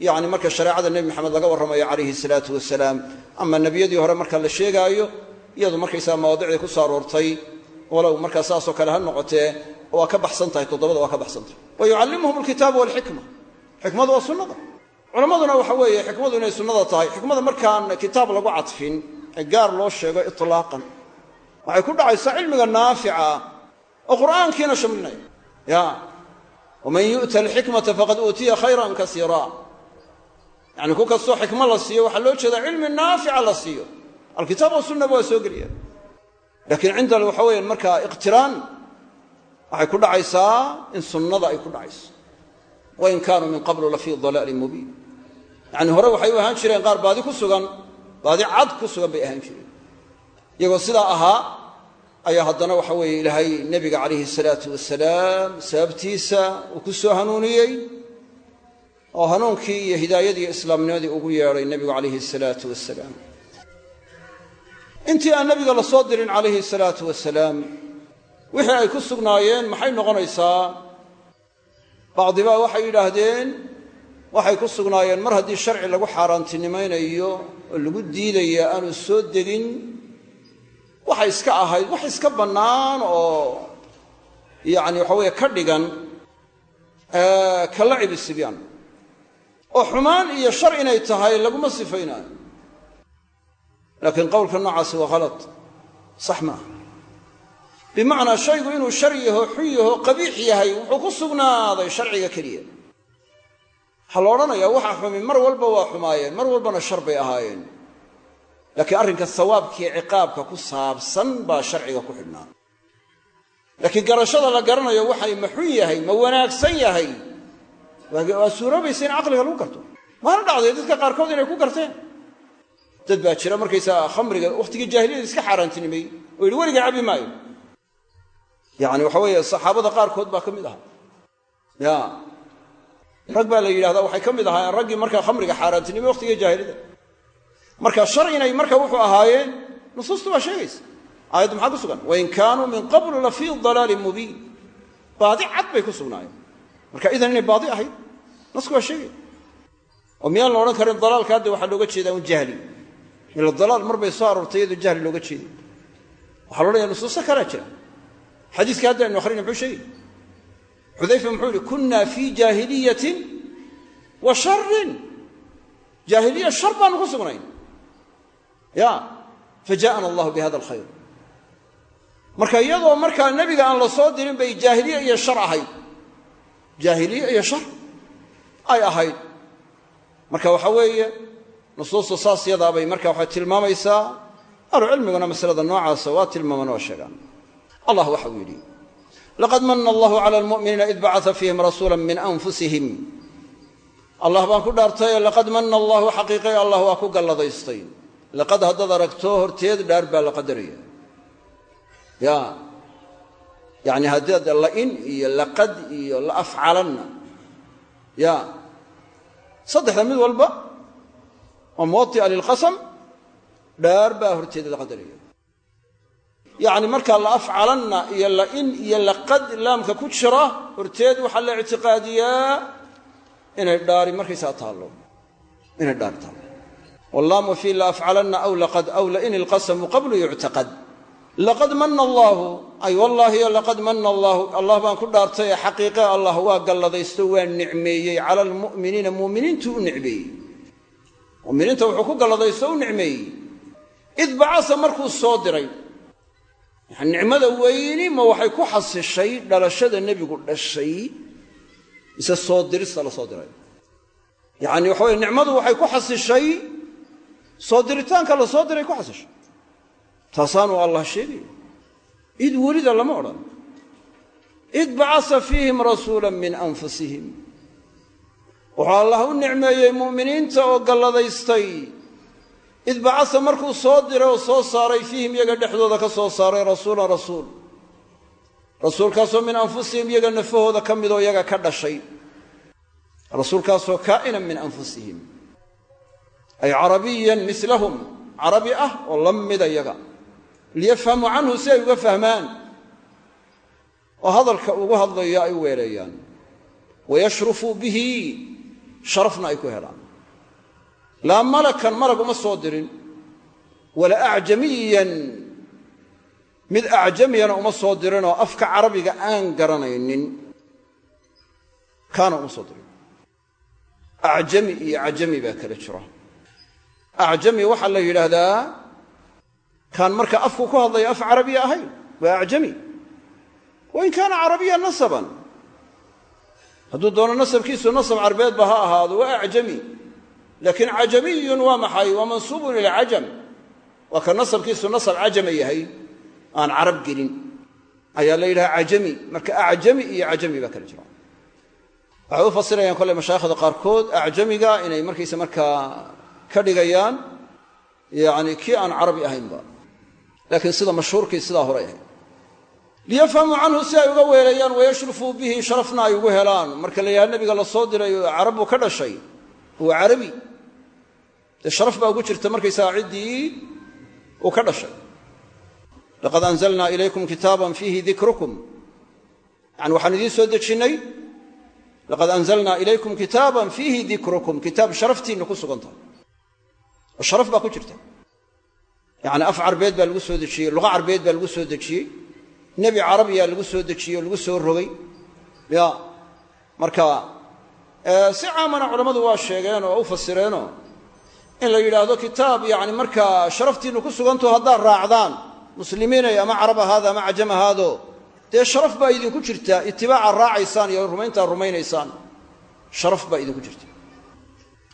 yani marka shareecada nebi maxamed laga warramayo calayhi salaatu wasalaam ama nebiyadii hore marka la sheegaayo iyadu markaysaa mawaadicdii ku soo aroortay walow markaa saasoo kale ha noqotee waa ka baxsan tahay toddobada waa ka baxsan tahay. Wa yucallimuhum alkitaaba walxikma xikmadu waa sunnada. Culammaduna waxa weeye xikmadu inay sunnada tahay. Xikmada markaan kitaab lagu cadfin ee gaar loo sheego itlaaqan waxay ku dhacaysaa cilmiga naafica oo qur'aankiina shamlinaya ya waman yu'ta alxikmata faqad uutiya khayran kasiira yacni ku kastoo xikmo la siiyo waxaa loo jeedaa cilmi naafica la siiyo. Alkitaab wasunnaba waa soo geliya laakiin cinda waxa weeyaan markaa iqtiraan waxay ku dhacaysaa in sunnada ay ku dhacayso. Wain kaanuu min qablu lafii dalaalin mubiin. Yacni hore waxay u ahaan jireen qaar baadi ku sugan baadi cad ku sugan bay ahaan jireen. Iyagoo sidaa ahaa ayaa haddana waxa weeye ilaahay nebiga calayhi salaatu wasalaam sababtiisa uu ku soo hanuuniyey oo hanuunkii iyo hidaayadii islaamnimadii ugu yeedhay nebigu calayhi salaatu wasalaam intii aan nebiga la soo dirin calayhi salaatu wasalaam wixii ay ku sugnaayeen maxay noqonaysaa? Bacdibaa waxay yidhaahdeen waxay ku sugnaayeen mar haddii sharci lagu xaaraantinimaynayo oo lagu diidaya aanu soo degin waxay iska ahayd wax iska bannaan oo yacni waxa weeye ka dhigan ka lacibi sibyaan oo xumaan iyo shar inay tahay laguma sifaynaayo laakiin qowlka noocaasi waa khalad. Sax maaha bimacnaa shaygu inuu shar yaho xun yaho qabiix yahay wuxuu ku sugnaaday sharciga keliya. Waxaa la odhanayaa waxa xumi mar walba waa xumaayeen mar walbana shar bay ahaayeen laakiin arrinka sawaabkiiyo ciqaabka ku saabsan baa sharciga ku xidhnaa. Laakiin garashada la garanayo waxay ma xun yahay ma wanaagsan yahay. Waa suuroobaysa in caqliga lagu garto. Waana dhacday dadka qaarkood inay ku garteen. Dad baa jira markaysaa khamriga wakhtigii jaahiliyada iska xaaraantinimeeyey oo yidhi weliga cabbi maayo. Yacni waxa weeye saxaabada qaarkood baa ka mid ahaa. Ya rag baa la yidhahdaa waxay ka mid ahaayeen raggii markaa khamriga xaaraantinimey waqtigii jaahiliyada marka shar inay marka wuxuu ahaayeen nusuustu waa sheegaysa. Aayaddu maxaa ku sugan? Wain kaanuu min qablu la fii dalaalin mubiin. Baadi cad bay ku sugnaayeen. Marka idan inay baadi ahayd nasku waa sheegaya oo miyaan la odhan karin dalaalka hadda waxaa looga jeedaa un jahli. Ila dalaal mar soo aroortay iyadoo jahli looga jeeday. Waxaa la odhanaya nusuuso kalaa jira. Xadiiska hadda aynu akhrina muxuu sheegay. Xudayfa muxuu yihi kunna fii jaahiliyatin wa sharin jaahiliya shar baanu ku sugnayn ya fajaa'ana allahu bi hada alkhayr. Marka iyadoo markaa nebiga aan la soo dirin bay jaahiliye iyo shar ahayd. Jaahiliye iyo shar ay ahayd. Marka waxa weeye nusuustu saas yadaabay marka waxay tilmaamaysaa ahlucilmiguna masalada noocaasa waa tilmaaman oo sheegaan. Allah waxa uu yidhi laqad mana allahu cala almu'miniina id bacata fiihim rasuula min anfusihim. Allah baan ku dhaartaye laqad mana allahu xaqiiqay waa laqad haddaad aragto horteed dhaar baa la qadaraya ya yacni haddaad la'in iyo laqad iyo la afcalanna ya saddexda mid walba oo muwatia lilqasam dhaar baa horteeda la qadaraya yacni markaa la afcalanna iyo la'in iyo laqad laamka ku jira horteed waxaa la ictiqaadiyaa inay dhaari markaysaa taallo inay dhaari taallo wallaamu fii la afcalanna aw laqad aw lain ilqasamu qablu yuctaqad laqad mana allaahu ay wallaahiyo laqad mana allaahu allah baan ku dhaartay ee xaqiiqe allah waa galladaysto waa nicmeeyey cala almu'miniina mu'miniintuu u nicmeeyey mu'miniinta wuxuu ku galladaysto u nicmeeyey id bacasa markuu soo diray nicmada weyni ma waxay ku xasishay dhalashada nebigu dhashay mise soo dirista la soo diray yacni waxa weye nicmadu waxay ku xasishay soo diritaanka la soo diray ku xasishay taasaanu allah sheegaya id welida lama odhan. Id bacasa fiihim rasuula min anfusihim. Wuxuu allah u nicmeeyey mu'miniinta oo galladaystay. Id bacasa markuu soo diray oo soo saaray fiihim iyaga dhexdooda ka soo saaray rasuulan rasuul. Rasuulkaasoo min anfusihim iyaga nafahooda ka midoo iyaga ka dhashay. Rasuulkaasoo kaa'inan min anfusihim ay carabiyan mislahum. Carabi ah oo la mida iyaga. Liyafhamuu canhu si ay uga fahmaan. Oo hadalka ugu hadlayo ay u wayashrufuu bihi sharafna ay ku helaan. Laa malakan malag uma soo dirin. Wala acjamiyan mid acjamiyana uma soo dirinoo afka carabiga aan garanaynin. Kaana uma soo dirin. Acjami iyo cajami baa kala jira acjami waxaa la yidhaahdaa kaan marka afku ku hadlaya af carabiya ahayn waa acjami wain kaana carabiya nasaban hadduu doono nasabkiisu nasab carbeedba ha ahaado waa acjami laakiin cajamiyun waa maxay waa mansuubun ila waa ka nasabkiisu nasab cajama yahay aan carab gelin ayaa la yidhaha cajami marka acjami iyo cajami baa kala jira waxay u fasirayaan kolley mashaayikhda qaarkood acjamiga inay markaysa markaa ka dhigayaan yani kii aan carabi ahaynba. Laakiin sida mashhuurkii sidaa horay ahayd. Liyafhamuu canhu si ay uga weelayaan wayashrufuu bihi sharafna ay ugu helaan. Marka la yidhaha nabiga la diray carab ka dhashay waa carabi. Dee sharaf baa ugu jirta markaysaga ciddii uu ka dhashay. Laqad anzalnaa ilaykum kitaaban fiihi dikrukum. Yani waxaan idiin soo dejinnay laqad anzalnaa ilaykum kitaaban fiihi dikrukum. Kitaab sharaftiinna ku sugan tahay oo sharaf baa ku jirta. Yacni af carbeed baa lagu soo dejiyey luqa carbeed baa lagu soo dejiyey nebi carabiyaa lagu soo dejiyey oo lagu soo rogay. Ya marka si caamana culammadu waa sheegeen oo u fasireenoo in la yidhaahdo kitaab yani markaa sharaftiinnu ku sugantaho haddaad raacdaan muslimiinay ama carab ahaado ama cajam ahaado dee sharaf baa idinku jirta itibaacaad raacaysaan iyo rumayntaad rumaynaysaan sharaf baa idinku jirta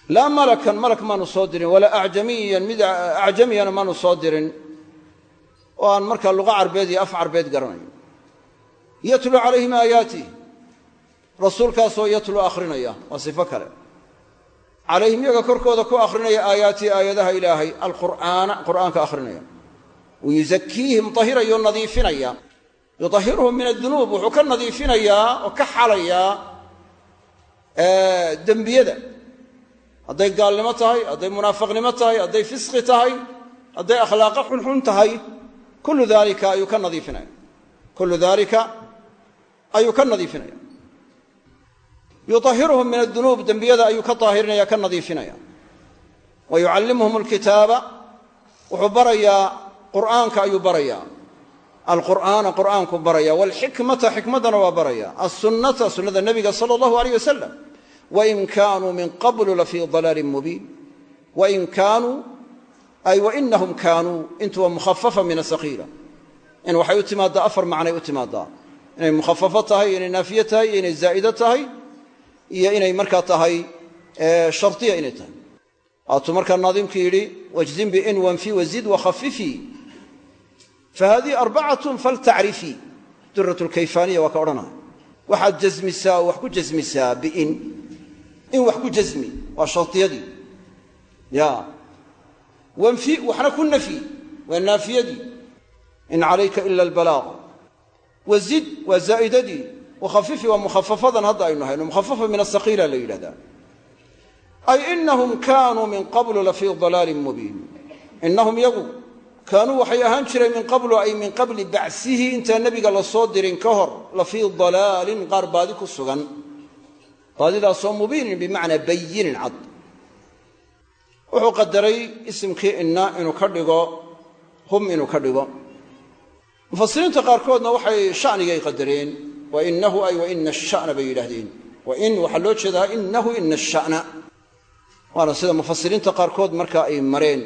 laa malakan malak maanu soo dirin walaa acjamiyan mid acjamiyana maanu soo dirin. Oo aan markaa luqa carbeed iyo af carbeed garanayn. Yatluu calayhim aayaatih rasuulkaasoo yatluu akhrinaya waa sifo kale. Calayhim yaga korkooda ku akhrinaya aayaatii aayadaha ilaahay alqur'aana qur'aanka akhrinaya. Wayusakiihim tahirayo nadiifinaya. Yuطahiruhum min adunuub wuxuu ka nadiifinayaa oo ka xalayaa dembiyada hadday gaalnimo tahay hadday munaafiqnimo tahay hadday fisqi tahay hadday akhlaaqo xunxun tahay kullu daalika ayuu ka nadiifinaya kullu daalika ayuu ka nadiifinaya yuطahiruhum min adunuub dembiyada ayuu ka daahirinaya ka nadiifinaya wa yucallimuhum alkitaaba wuxuu barayaa qur'aanka ayuu barayaa. Alqur'aana qur'aanku baraya walxikmata xikmaddana waa baraya assunnata sunnada nebiga sala allahu aleyh wasalam wain kaanuu min qablu lafii dalaalin mubiin wain kaanuu ay wainahum kaanuu intu waa mukhafafa min asaqiila in waxay u timaaddaa afar macnay u timaaddaa inay mukhafafo tahay inay naafiye tahay iyo inay zaa'ido tahay iyo inay markaa tahay shardiya inay tahay waatuu markaa naadimku yidhi wajzin biin wanfi wazid wakhafifii fahadihi arbacatun faltacrifii durat lkayfaaniya waa ka odhanaya waxaad jasmisaa oo wax ku jasmisaa biin in wax ku jasmi waa shardiyadii ya. Wanfi waxna ku nafyi waa naafiyadii. In calayka ila albalaaq wazid waa zaa'idadii. Wakhafifi waa mukhafafadan hadda aynu hayno. Mukhafafa min asaqiila la yidhahdaa. Ay inahum kaanuu min qablu lafii dalaalin mubiin. Inahum yagu kaanuu waxay ahaan jireen min qablu ay min qabli bacsihi intaan nebiga la soo dirin ka hor lafii dalaalin qaar baadi ku sugan baadidaasoo mubiinin bimacnaa bayinin cad. Wuxuu qadaray isimkii inna inuu ka dhigo hum inuu ka dhigo. Mufasiriinta qaarkoodna waxay shanigay qadareen wa inahu ay wa ina asha'na bay yidhaahdeen. Wa in waxaa loo jeedaa inahu ina asha'na waana sida mufasiriinta qaarkood markaa ay mareen.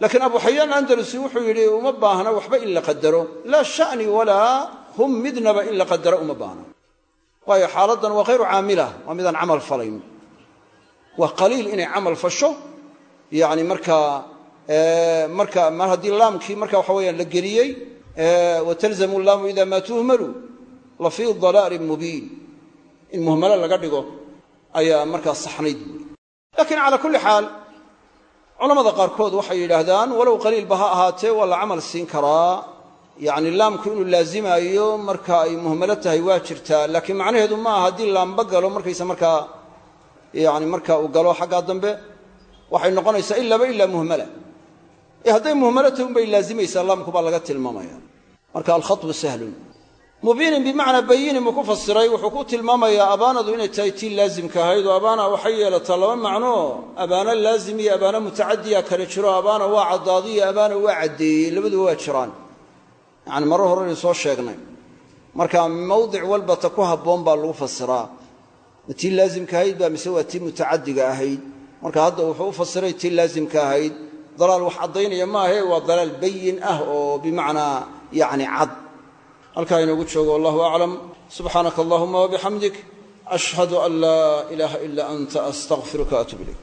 Laakiin abu xayaan andalusi wuxuu yidhi uma baahna waxba in la qadaro. Laa sha'ni walaa hum midnaba in la qadaro uma baahna waayo xaaladdan waa hayru caamila waa midaan camal falayn. Waa qaliil inay camal fasho yani markaa marka mar haddii laamkii marka waxa weyaan la geliyey watalzamu laamu ida maa tuhmalu la fii dalaalin mubiin. In muhmalo laga dhigo ayaa markaa saxnayd buui laakiin calaa kulli xaal culamada qaarkood waxay yidhaahdaan walow qaliilba ha ahaatee waa la camal siin karaa yacni laamku inuu laazimaayo marka ay muhmalo tahay waa jirtaa laakiin macnaheedu ma aha haddii laamba galo markaysa markaa yani marka uu galo xaggaa dambe waxay noqonaysaa ilaaba ilaa muhmala ee hadday muhmalo tahy unbay laazimaysaa laamku baa laga tilmaamaya. Marka alkhaطbu sahlun. Mubiinin bimacnaa bayinin buu ku fasiray wuxuu ku tilmaamayaa abaanadu inay tahay tii laazimka ahayd oo abaana waxay yeelataa laba macno. Abaana laazim iyo abaana mutacadiya kale jiro abaana waa caddaaday iyo abaana waa caddeeyey labaduba waa jiraan yacani marar horeynu soo sheegnay. Marka mawdic walba ta ku habboon baa lagu fasiraa tii laazimka ahayd baa mise waa tii mutacadiga ahayd. Marka hadda wuxuu u fasiray tii laazimka ahayd. Dalaal wax caddaynaya maahe waa dalaal bayin ah oo bimacnaa yacni cad. Halkaa inoogu joogo wallahu aclam. Subxaanaka allahuma wabixamdik ashhadu an laa ilaaha ila anta astaqfiruka atub ilayk